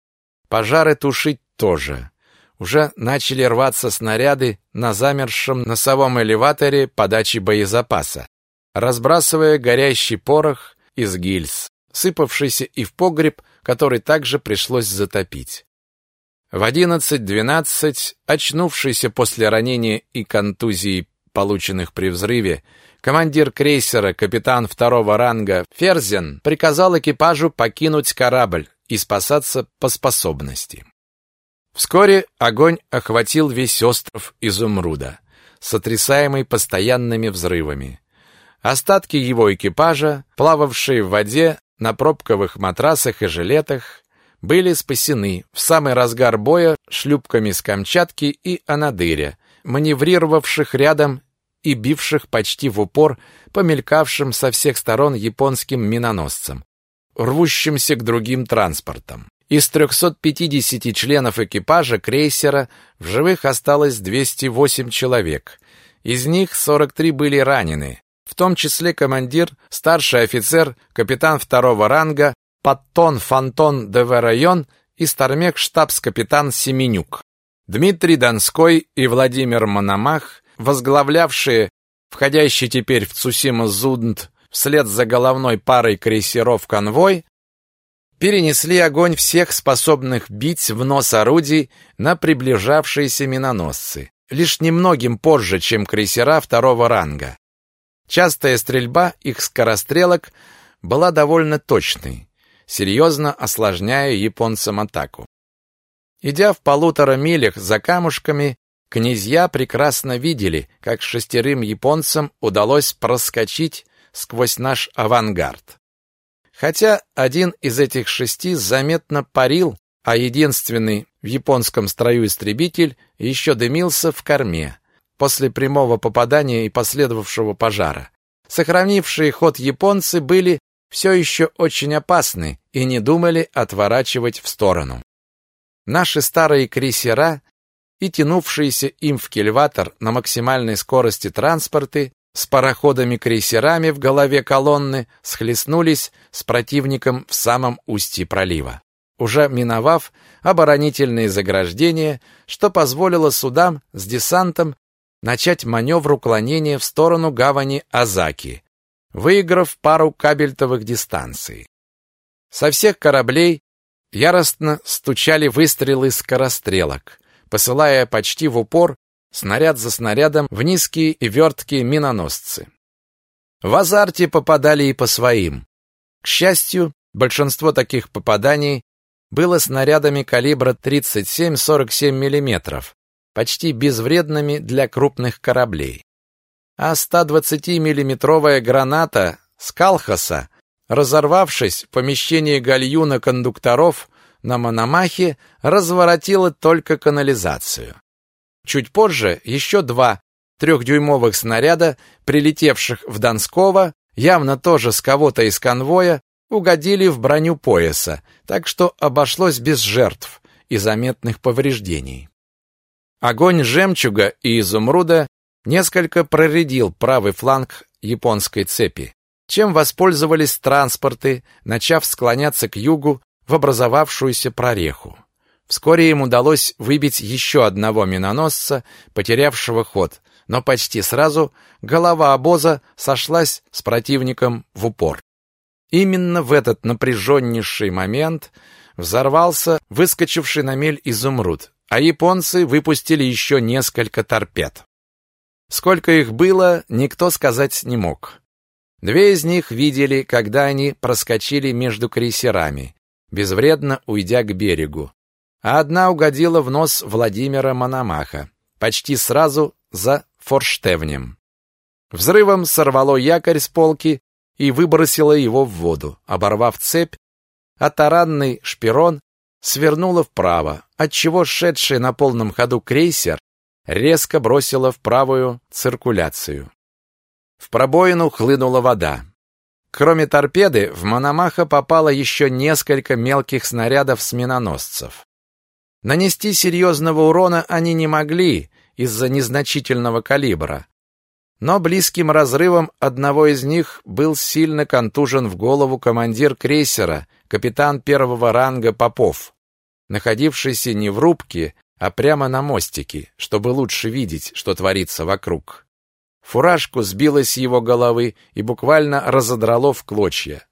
Пожары тушить тоже. Уже начали рваться снаряды на замерзшем носовом элеваторе подачи боезапаса, разбрасывая горящий порох из гильз, сыпавшийся и в погреб, который также пришлось затопить. В 11-12, очнувшийся после ранения и контузии полученных при взрыве, командир крейсера, капитан второго ранга Ферзен приказал экипажу покинуть корабль и спасаться по способности. Вскоре огонь охватил весь остров Изумруда, сотрясаемый постоянными взрывами. Остатки его экипажа, плававшие в воде на пробковых матрасах и жилетах, были спасены в самый разгар боя шлюпками с Камчатки и Анадыря, маневрировавших рядом и бивших почти в упор по мелькавшим со всех сторон японским миноносцам, рвущимся к другим транспортам. Из 350 членов экипажа крейсера в живых осталось 208 человек. Из них 43 были ранены, в том числе командир, старший офицер, капитан второго ранга, Паттон Фантон де Верайон и стармек штабс-капитан Семенюк. Дмитрий Донской и Владимир Мономах, возглавлявшие входящий теперь в Цусима-Зунд вслед за головной парой крейсеров конвой, перенесли огонь всех способных бить в нос орудий на приближавшиеся миноносцы, лишь немногим позже, чем крейсера второго ранга. Частая стрельба их скорострелок была довольно точной, серьезно осложняя японцам атаку. Идя в полутора милях за камушками, князья прекрасно видели, как шестерым японцам удалось проскочить сквозь наш авангард. Хотя один из этих шести заметно парил, а единственный в японском строю истребитель еще дымился в корме после прямого попадания и последовавшего пожара. Сохранившие ход японцы были все еще очень опасны и не думали отворачивать в сторону. Наши старые крейсера и тянувшиеся им в кильватор на максимальной скорости транспорты с пароходами-крейсерами в голове колонны схлестнулись с противником в самом устье пролива, уже миновав оборонительные заграждения, что позволило судам с десантом начать маневр уклонения в сторону гавани Азаки, выиграв пару кабельтовых дистанций. Со всех кораблей яростно стучали выстрелы скорострелок, посылая почти в упор снаряд за снарядом в низкие и верткие миноносцы. В азарте попадали и по своим. К счастью, большинство таких попаданий было снарядами калибра 37-47 мм, почти безвредными для крупных кораблей. А 120-миллиметровая граната Скалхаса, разорвавшись в помещении гальюна кондукторов на Мономахе, разворотила только канализацию. Чуть позже еще два трехдюймовых снаряда, прилетевших в Донского, явно тоже с кого-то из конвоя, угодили в броню пояса, так что обошлось без жертв и заметных повреждений. Огонь жемчуга и изумруда несколько проредил правый фланг японской цепи, чем воспользовались транспорты, начав склоняться к югу в образовавшуюся прореху. Вскоре им удалось выбить еще одного миноносца, потерявшего ход, но почти сразу голова обоза сошлась с противником в упор. Именно в этот напряженнейший момент взорвался выскочивший на мель изумруд, а японцы выпустили еще несколько торпед. Сколько их было, никто сказать не мог. Две из них видели, когда они проскочили между крейсерами, безвредно уйдя к берегу, а одна угодила в нос Владимира Мономаха, почти сразу за форштевнем. Взрывом сорвало якорь с полки и выбросило его в воду, оборвав цепь, а таранный шпирон свернуло вправо, отчего шедший на полном ходу крейсер резко бросило в правую циркуляцию. В пробоину хлынула вода. Кроме торпеды, в Мономаха попало еще несколько мелких снарядов с миноносцев. Нанести серьезного урона они не могли из-за незначительного калибра. Но близким разрывом одного из них был сильно контужен в голову командир крейсера, капитан первого ранга Попов, находившийся не в рубке, а прямо на мостике, чтобы лучше видеть, что творится вокруг. Фуражку сбило с его головы и буквально разодрало в клочья.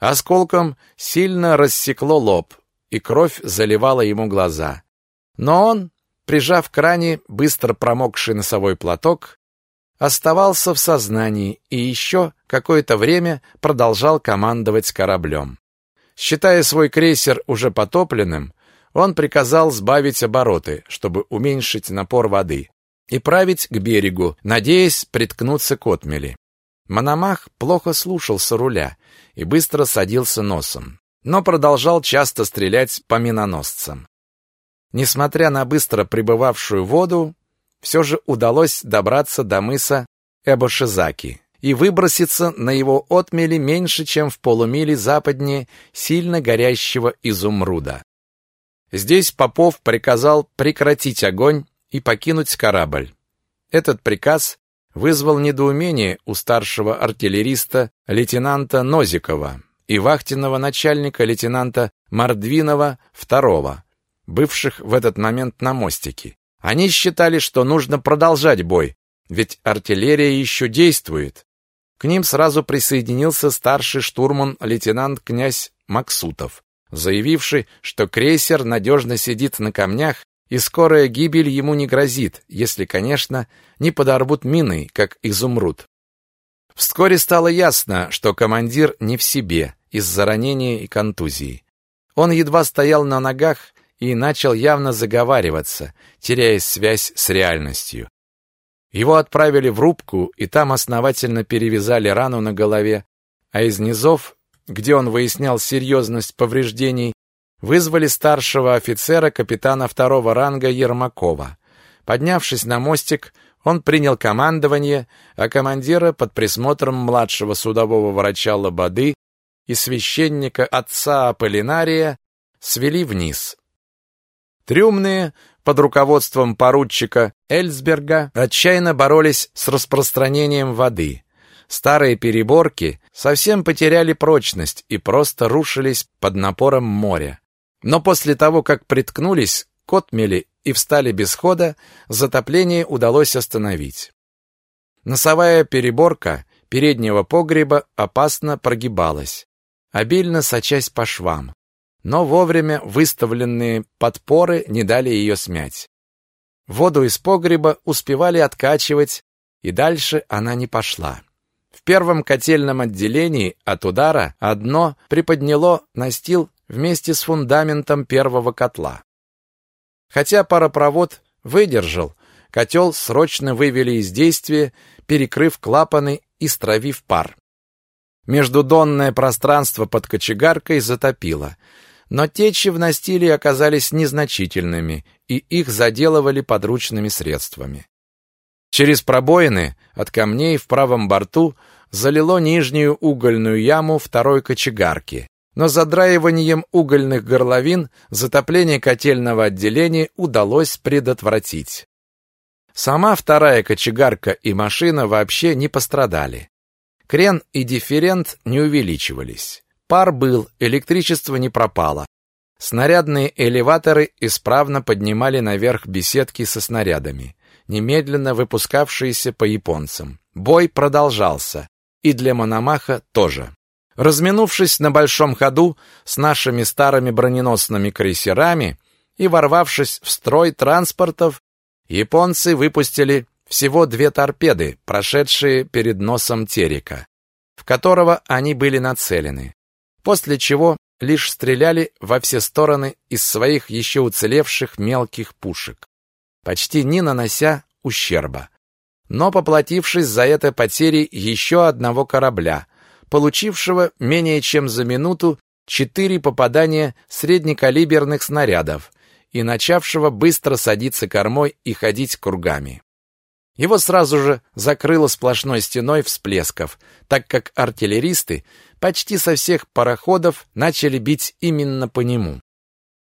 Осколком сильно рассекло лоб, и кровь заливала ему глаза. Но он, прижав к ране быстро промокший носовой платок, оставался в сознании и еще какое-то время продолжал командовать кораблем. Считая свой крейсер уже потопленным, он приказал сбавить обороты, чтобы уменьшить напор воды, и править к берегу, надеясь приткнуться к отмели. Мономах плохо слушался руля и быстро садился носом но продолжал часто стрелять по миноносцам. Несмотря на быстро прибывавшую воду, все же удалось добраться до мыса Эбошизаки и выброситься на его отмели меньше, чем в полумиле западнее сильно горящего изумруда. Здесь Попов приказал прекратить огонь и покинуть корабль. Этот приказ вызвал недоумение у старшего артиллериста лейтенанта Нозикова, и вахтенного начальника лейтенанта Мордвинова II, бывших в этот момент на мостике. Они считали, что нужно продолжать бой, ведь артиллерия еще действует. К ним сразу присоединился старший штурман лейтенант князь Максутов, заявивший, что крейсер надежно сидит на камнях и скорая гибель ему не грозит, если, конечно, не подорвут мины, как изумруд. Вскоре стало ясно, что командир не в себе из-за ранения и контузии. Он едва стоял на ногах и начал явно заговариваться, теряя связь с реальностью. Его отправили в рубку, и там основательно перевязали рану на голове, а из низов, где он выяснял серьезность повреждений, вызвали старшего офицера капитана второго ранга Ермакова. Поднявшись на мостик, он принял командование, а командира под присмотром младшего судового врача Лободы и священника отца Аполлинария свели вниз. Трюмные под руководством поручика Эльсберга отчаянно боролись с распространением воды. Старые переборки совсем потеряли прочность и просто рушились под напором моря. Но после того, как приткнулись к отмели и встали без хода, затопление удалось остановить. Носовая переборка переднего погреба опасно прогибалась, обильно сочась по швам, но вовремя выставленные подпоры не дали ее смять. Воду из погреба успевали откачивать, и дальше она не пошла. В первом котельном отделении от удара одно приподняло настил вместе с фундаментом первого котла. Хотя паропровод выдержал, котел срочно вывели из действия, перекрыв клапаны и стравив пар. Междудонное пространство под кочегаркой затопило, но течи в настиле оказались незначительными, и их заделывали подручными средствами. Через пробоины от камней в правом борту залило нижнюю угольную яму второй кочегарки, но задраиванием угольных горловин затопление котельного отделения удалось предотвратить. Сама вторая кочегарка и машина вообще не пострадали. Крен и дифферент не увеличивались. Пар был, электричество не пропало. Снарядные элеваторы исправно поднимали наверх беседки со снарядами, немедленно выпускавшиеся по японцам. Бой продолжался, и для Мономаха тоже. Разминувшись на большом ходу с нашими старыми броненосными крейсерами и ворвавшись в строй транспортов, японцы выпустили всего две торпеды, прошедшие перед носом Терека, в которого они были нацелены, после чего лишь стреляли во все стороны из своих еще уцелевших мелких пушек, почти не нанося ущерба, но поплатившись за это потери еще одного корабля, получившего менее чем за минуту четыре попадания среднекалиберных снарядов и начавшего быстро садиться кормой и ходить кругами. Его сразу же закрыло сплошной стеной всплесков, так как артиллеристы почти со всех пароходов начали бить именно по нему.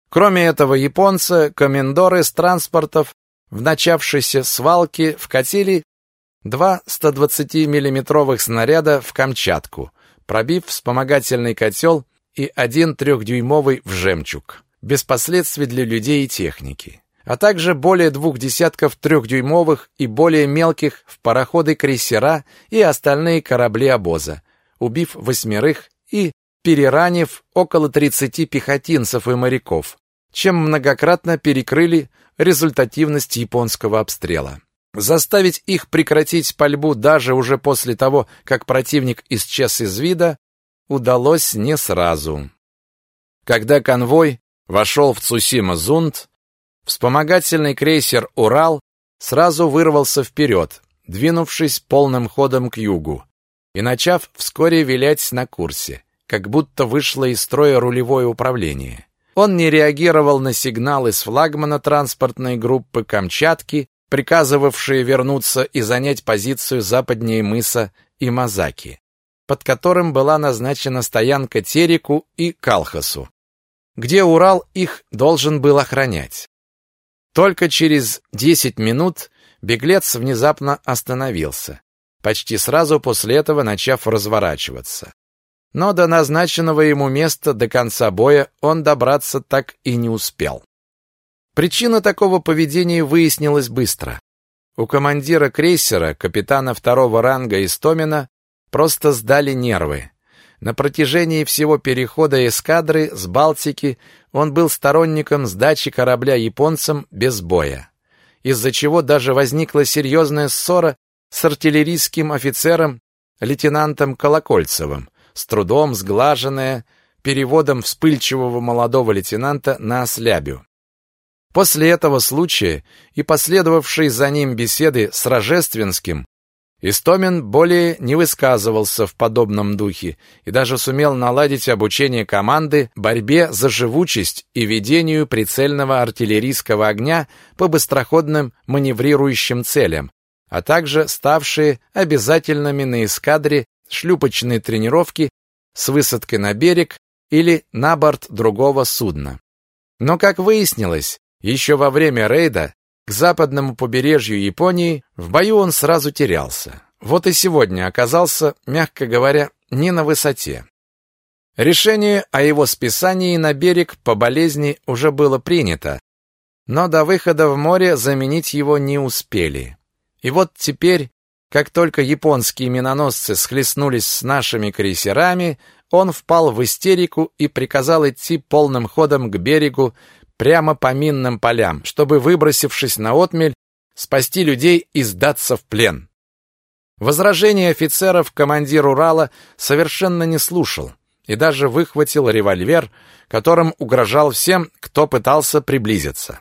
Кроме этого японца, комендоры с транспортов в начавшейся свалке вкатили два 120-миллиметровых снаряда в Камчатку, пробив вспомогательный котел и один трехдюймовый в жемчуг, без последствий для людей и техники, а также более двух десятков трехдюймовых и более мелких в пароходы-крейсера и остальные корабли обоза, убив восьмерых и переранив около 30 пехотинцев и моряков, чем многократно перекрыли результативность японского обстрела. Заставить их прекратить пальбу даже уже после того, как противник исчез из вида, удалось не сразу. Когда конвой вошел в Цусима-Зунд, вспомогательный крейсер «Урал» сразу вырвался вперед, двинувшись полным ходом к югу и начав вскоре вилять на курсе, как будто вышло из строя рулевое управление. Он не реагировал на сигналы с флагмана транспортной группы Камчатки приказывавшие вернуться и занять позицию западнее мыса Имазаки, под которым была назначена стоянка Тереку и Калхасу, где Урал их должен был охранять. Только через 10 минут беглец внезапно остановился, почти сразу после этого начав разворачиваться. но до назначенного ему места до конца боя он добраться так и не успел. Причина такого поведения выяснилась быстро. У командира крейсера, капитана второго ранга Истомина, просто сдали нервы. На протяжении всего перехода эскадры с Балтики он был сторонником сдачи корабля японцам без боя, из-за чего даже возникла серьезная ссора с артиллерийским офицером лейтенантом Колокольцевым, с трудом сглаженная переводом вспыльчивого молодого лейтенанта на ослябю. После этого случая и последовавшей за ним беседы с Рожественским Истомин более не высказывался в подобном духе и даже сумел наладить обучение команды борьбе за живучесть и ведению прицельного артиллерийского огня по быстроходным маневрирующим целям, а также ставшие обязательными на эскадре шлюпочные тренировки с высадкой на берег или на борт другого судна. Но, как выяснилось, еще во время рейда к западному побережью Японии в бою он сразу терялся. Вот и сегодня оказался, мягко говоря, не на высоте. Решение о его списании на берег по болезни уже было принято, но до выхода в море заменить его не успели. И вот теперь, как только японские миноносцы схлестнулись с нашими крейсерами, он впал в истерику и приказал идти полным ходом к берегу прямо по минным полям, чтобы, выбросившись на отмель, спасти людей и сдаться в плен. Возражения офицеров командир Урала совершенно не слушал и даже выхватил револьвер, которым угрожал всем, кто пытался приблизиться.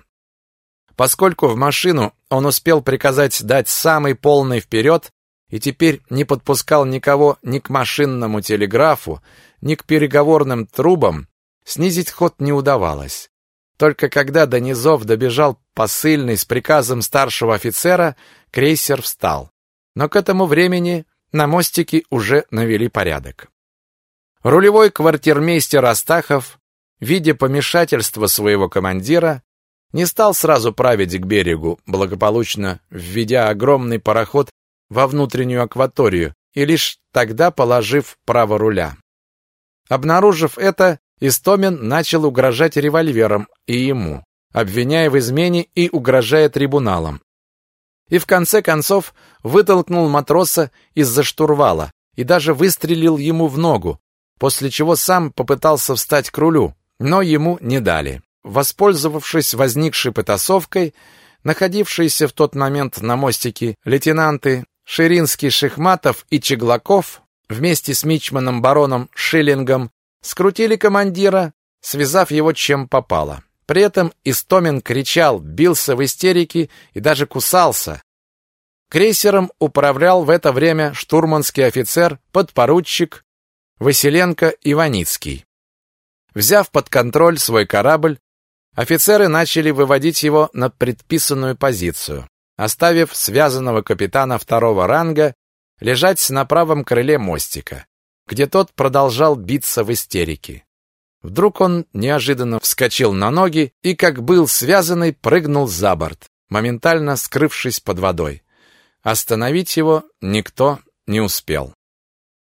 Поскольку в машину он успел приказать дать самый полный вперед и теперь не подпускал никого ни к машинному телеграфу, ни к переговорным трубам, снизить ход не удавалось. Только когда до низов добежал посыльный с приказом старшего офицера, крейсер встал. Но к этому времени на мостике уже навели порядок. Рулевой квартирмейстер Астахов, видя помешательство своего командира, не стал сразу править к берегу, благополучно введя огромный пароход во внутреннюю акваторию и лишь тогда положив право руля. Обнаружив это, Истомин начал угрожать револьвером и ему, обвиняя в измене и угрожая трибуналом. И в конце концов вытолкнул матроса из-за штурвала и даже выстрелил ему в ногу, после чего сам попытался встать к рулю, но ему не дали. Воспользовавшись возникшей потасовкой, находившиеся в тот момент на мостике лейтенанты Ширинский, Шихматов и Чеглаков вместе с мичманом бароном Шиллингом Скрутили командира, связав его чем попало. При этом Истомин кричал, бился в истерике и даже кусался. Крейсером управлял в это время штурманский офицер, подпоручик Василенко Иваницкий. Взяв под контроль свой корабль, офицеры начали выводить его на предписанную позицию, оставив связанного капитана второго ранга лежать на правом крыле мостика где тот продолжал биться в истерике. Вдруг он неожиданно вскочил на ноги и, как был связанный, прыгнул за борт, моментально скрывшись под водой. Остановить его никто не успел.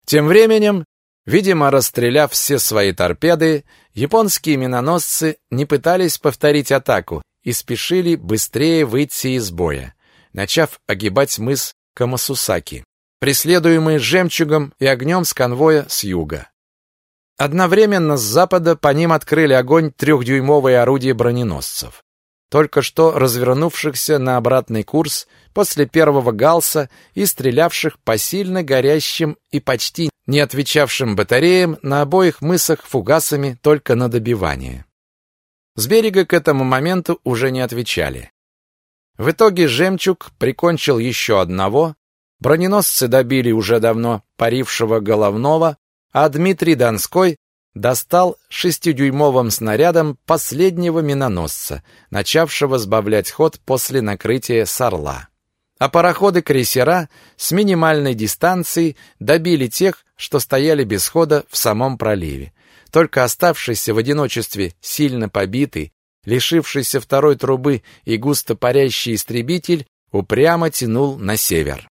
Тем временем, видимо, расстреляв все свои торпеды, японские миноносцы не пытались повторить атаку и спешили быстрее выйти из боя, начав огибать мыс Камасусаки преследуемые жемчугом и огнем с конвоя с юга. Одновременно с запада по ним открыли огонь трехдюймовые орудия броненосцев, только что развернувшихся на обратный курс после первого галса и стрелявших по сильно горящим и почти не отвечавшим батареям на обоих мысах фугасами только на добивание. С берега к этому моменту уже не отвечали. В итоге «Жемчуг» прикончил еще одного, Броненосцы добили уже давно парившего головного, а Дмитрий Донской достал шестидюймовым снарядом последнего миноносца, начавшего сбавлять ход после накрытия Сарла. А пароходы-крейсера с минимальной дистанции добили тех, что стояли без хода в самом проливе. Только оставшийся в одиночестве сильно побитый, лишившийся второй трубы и густо парящий истребитель упрямо тянул на север.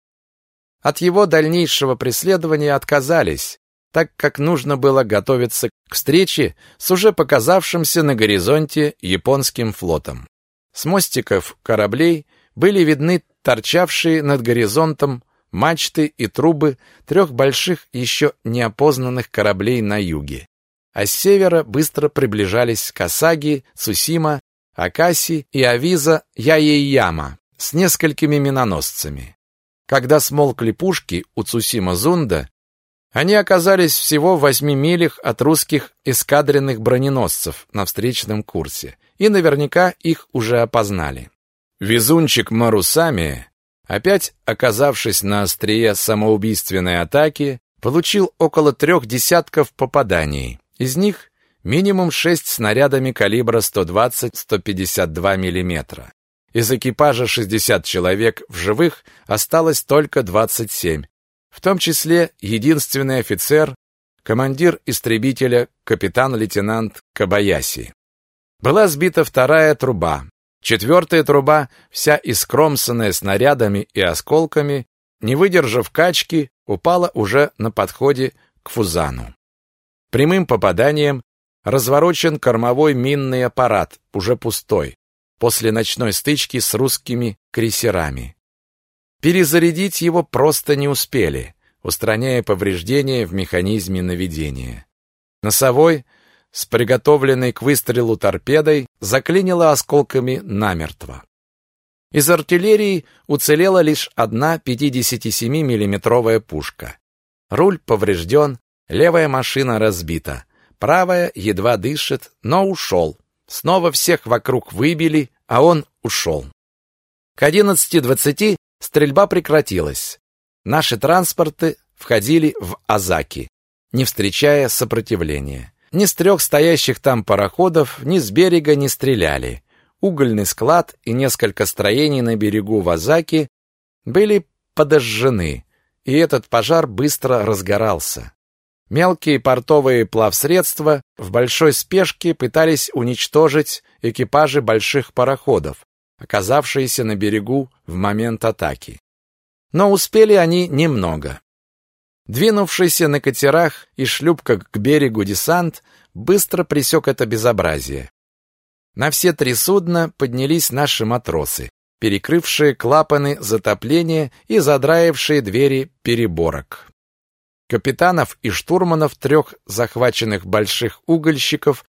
От его дальнейшего преследования отказались, так как нужно было готовиться к встрече с уже показавшимся на горизонте японским флотом. С мостиков кораблей были видны торчавшие над горизонтом мачты и трубы трех больших еще неопознанных кораблей на юге. А с севера быстро приближались Касаги, Цусима, Акаси и Авиза Яейяма с несколькими миноносцами. Когда смолкли пушки у Цусима-Зунда, они оказались всего в восьми милях от русских эскадренных броненосцев на встречном курсе, и наверняка их уже опознали. Везунчик Марусами, опять оказавшись на острие самоубийственной атаки, получил около трех десятков попаданий. Из них минимум шесть снарядами калибра 120-152 мм. Из экипажа 60 человек в живых осталось только 27, в том числе единственный офицер, командир истребителя, капитан-лейтенант Кабаяси. Была сбита вторая труба, Четвертая труба, вся искромсанная снарядами и осколками, не выдержав качки, упала уже на подходе к Фузану. Прямым попаданием разворочен кормовой минный аппарат, уже пустой, после ночной стычки с русскими крейсерами. Перезарядить его просто не успели, устраняя повреждения в механизме наведения. Носовой – с приготовленной к выстрелу торпедой заклинило осколками намертво. Из артиллерии уцелела лишь одна 57-миллиметровая пушка. Руль поврежден, левая машина разбита, правая едва дышит, но ушел. Снова всех вокруг выбили, а он ушел. К 11.20 стрельба прекратилась. Наши транспорты входили в Азаки, не встречая сопротивления. Ни с трех стоящих там пароходов, ни с берега не стреляли. Угольный склад и несколько строений на берегу Вазаки были подожжены, и этот пожар быстро разгорался. Мелкие портовые плавсредства в большой спешке пытались уничтожить экипажи больших пароходов, оказавшиеся на берегу в момент атаки. Но успели они немного. Двинувшийся на катерах и шлюпках к берегу десант быстро пресек это безобразие. На все три судна поднялись наши матросы, перекрывшие клапаны затопления и задраившие двери переборок. Капитанов и штурманов трех захваченных больших угольщиков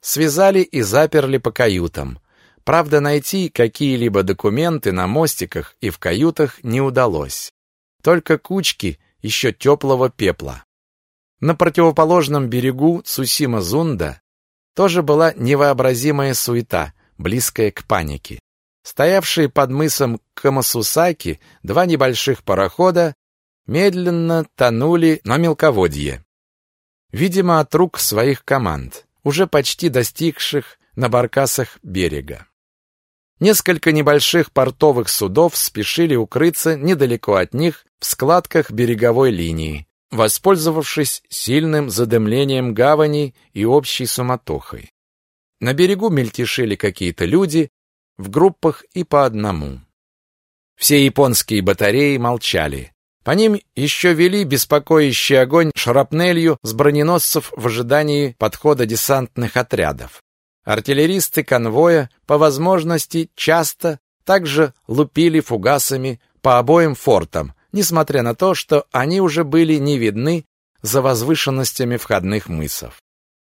связали и заперли по каютам. Правда, найти какие-либо документы на мостиках и в каютах не удалось. Только кучки еще теплого пепла. На противоположном берегу Цусима-Зунда тоже была невообразимая суета, близкая к панике. Стоявшие под мысом Камасусаки два небольших парохода медленно тонули на мелководье. Видимо, от рук своих команд, уже почти достигших на баркасах берега. Несколько небольших портовых судов спешили укрыться недалеко от них в складках береговой линии, воспользовавшись сильным задымлением гавани и общей суматохой. На берегу мельтешили какие-то люди, в группах и по одному. Все японские батареи молчали. По ним еще вели беспокоящий огонь шрапнелью с броненосцев в ожидании подхода десантных отрядов. Артиллеристы конвоя по возможности часто также лупили фугасами по обоим фортам, несмотря на то, что они уже были не видны за возвышенностями входных мысов.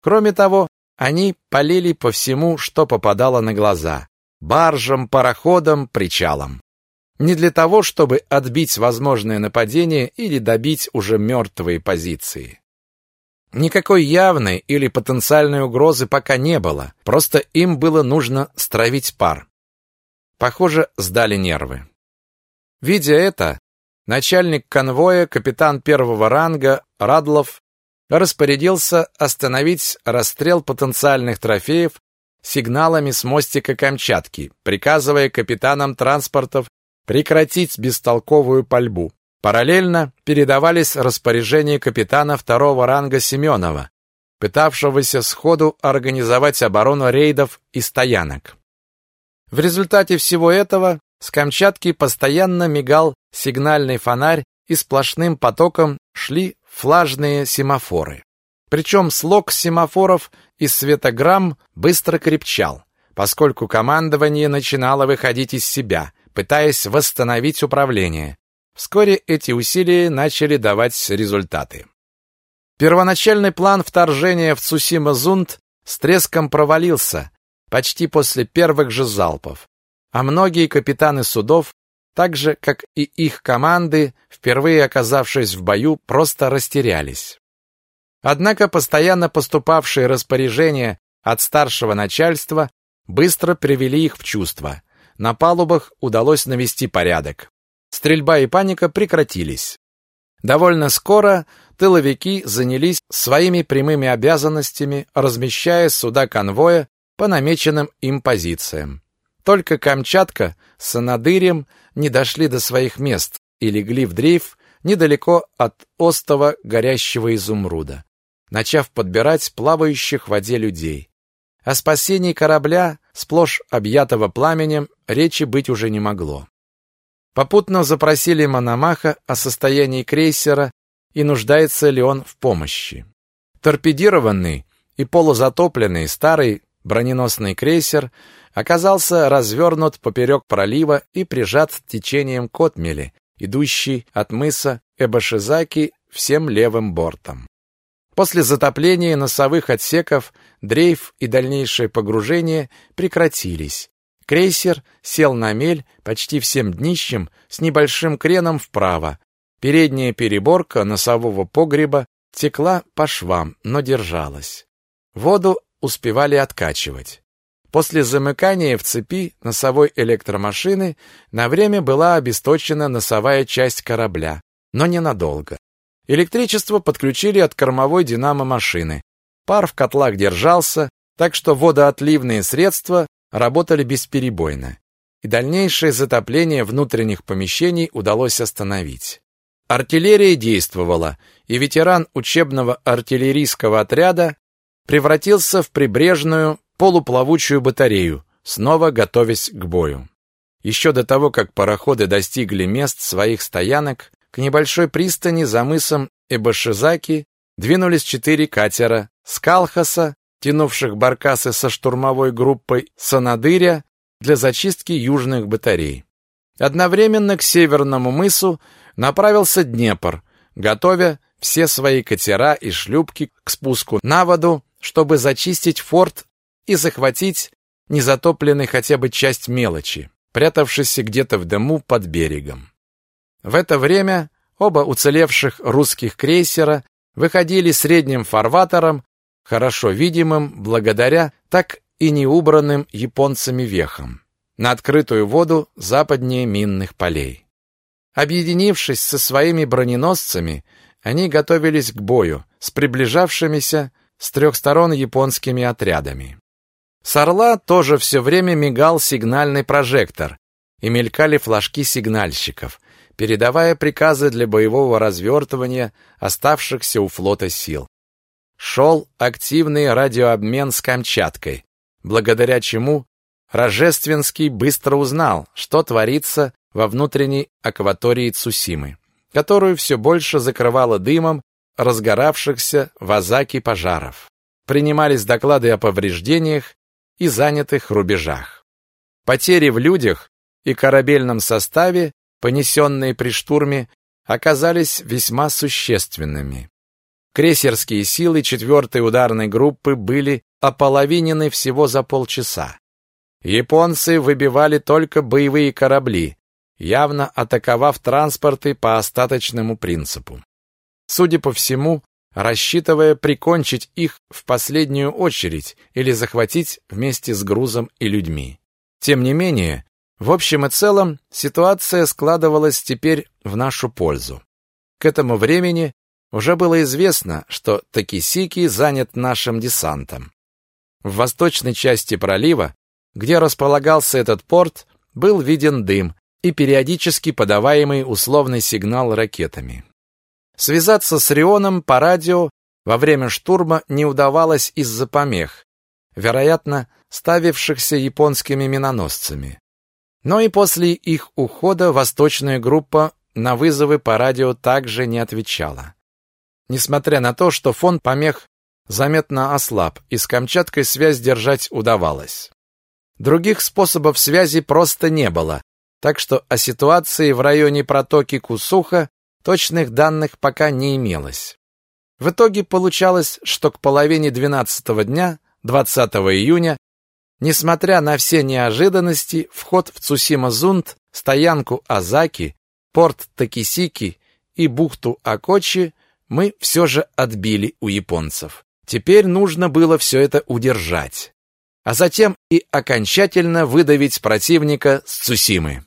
Кроме того, они полили по всему, что попадало на глаза: баржам, пароходам, причалам. Не для того, чтобы отбить возможное нападение или добить уже мертвые позиции. Никакой явной или потенциальной угрозы пока не было, просто им было нужно стравить пар. Похоже, сдали нервы. Видя это, начальник конвоя, капитан первого ранга Радлов, распорядился остановить расстрел потенциальных трофеев сигналами с мостика Камчатки, приказывая капитанам транспортов прекратить бестолковую пальбу. Параллельно передавались распоряжения капитана второго ранга Семенова, пытавшегося сходу организовать оборону рейдов и стоянок. В результате всего этого с Камчатки постоянно мигал сигнальный фонарь и сплошным потоком шли флажные семафоры. Причем слог семафоров и светограмм быстро крепчал, поскольку командование начинало выходить из себя, пытаясь восстановить управление. Вскоре эти усилия начали давать результаты. Первоначальный план вторжения в Цусима-Зунд с треском провалился почти после первых же залпов, а многие капитаны судов, так же, как и их команды, впервые оказавшись в бою, просто растерялись. Однако постоянно поступавшие распоряжения от старшего начальства быстро привели их в чувство. На палубах удалось навести порядок. Стрельба и паника прекратились. Довольно скоро тыловики занялись своими прямыми обязанностями, размещая суда конвоя по намеченным им позициям. Только Камчатка с Анадырем не дошли до своих мест и легли в дрейф недалеко от остова горящего изумруда, начав подбирать плавающих в воде людей. О спасении корабля, сплошь объятого пламенем, речи быть уже не могло. Попутно запросили Мономаха о состоянии крейсера и нуждается ли он в помощи. Торпедированный и полузатопленный старый броненосный крейсер оказался развернут поперек пролива и прижат течением к отмели, идущей от мыса Эбашизаки всем левым бортом. После затопления носовых отсеков дрейф и дальнейшее погружение прекратились, Крейсер сел на мель почти всем днищем с небольшим креном вправо. Передняя переборка носового погреба текла по швам, но держалась. Воду успевали откачивать. После замыкания в цепи носовой электромашины на время была обесточена носовая часть корабля, но ненадолго. Электричество подключили от кормовой динамо-машины. Пар в котлах держался, так что водоотливные средства работали бесперебойно, и дальнейшее затопление внутренних помещений удалось остановить. Артиллерия действовала, и ветеран учебного артиллерийского отряда превратился в прибрежную полуплавучую батарею, снова готовясь к бою. Еще до того, как пароходы достигли мест своих стоянок, к небольшой пристани за мысом Эбашизаки двинулись четыре катера Скалхаса, тянувших баркасы со штурмовой группой Санадыря для зачистки южных батарей. Одновременно к северному мысу направился Днепр, готовя все свои катера и шлюпки к спуску на воду, чтобы зачистить форт и захватить незатопленный хотя бы часть мелочи, прятавшейся где-то в дыму под берегом. В это время оба уцелевших русских крейсера выходили средним фарватером хорошо видимым благодаря так и не убранным японцами вехам, на открытую воду западнее минных полей. Объединившись со своими броненосцами, они готовились к бою с приближавшимися с трех сторон японскими отрядами. С «Орла» тоже все время мигал сигнальный прожектор, и мелькали флажки сигнальщиков, передавая приказы для боевого развертывания оставшихся у флота сил шел активный радиообмен с Камчаткой, благодаря чему Рожественский быстро узнал, что творится во внутренней акватории Цусимы, которую все больше закрывало дымом разгоравшихся в Азаке пожаров. Принимались доклады о повреждениях и занятых рубежах. Потери в людях и корабельном составе, понесенные при штурме, оказались весьма существенными. Крейсерские силы 4-й ударной группы были ополовинены всего за полчаса. Японцы выбивали только боевые корабли, явно атаковав транспорты по остаточному принципу. Судя по всему, рассчитывая прикончить их в последнюю очередь или захватить вместе с грузом и людьми. Тем не менее, в общем и целом ситуация складывалась теперь в нашу пользу. К этому времени уже было известно, что Такисики занят нашим десантом. В восточной части пролива, где располагался этот порт, был виден дым и периодически подаваемый условный сигнал ракетами. Связаться с Рионом по радио во время штурма не удавалось из-за помех, вероятно, ставившихся японскими миноносцами. Но и после их ухода восточная группа на вызовы по радио также не отвечала. Несмотря на то, что фон помех заметно ослаб, и с Камчаткой связь держать удавалось. Других способов связи просто не было, так что о ситуации в районе протоки Кусуха точных данных пока не имелось. В итоге получалось, что к половине 12 дня, 20 июня, несмотря на все неожиданности, вход в Цусима-Зунд, стоянку Азаки, порт Такисики и бухту Акочи мы все же отбили у японцев. Теперь нужно было все это удержать, а затем и окончательно выдавить противника с Цусимы.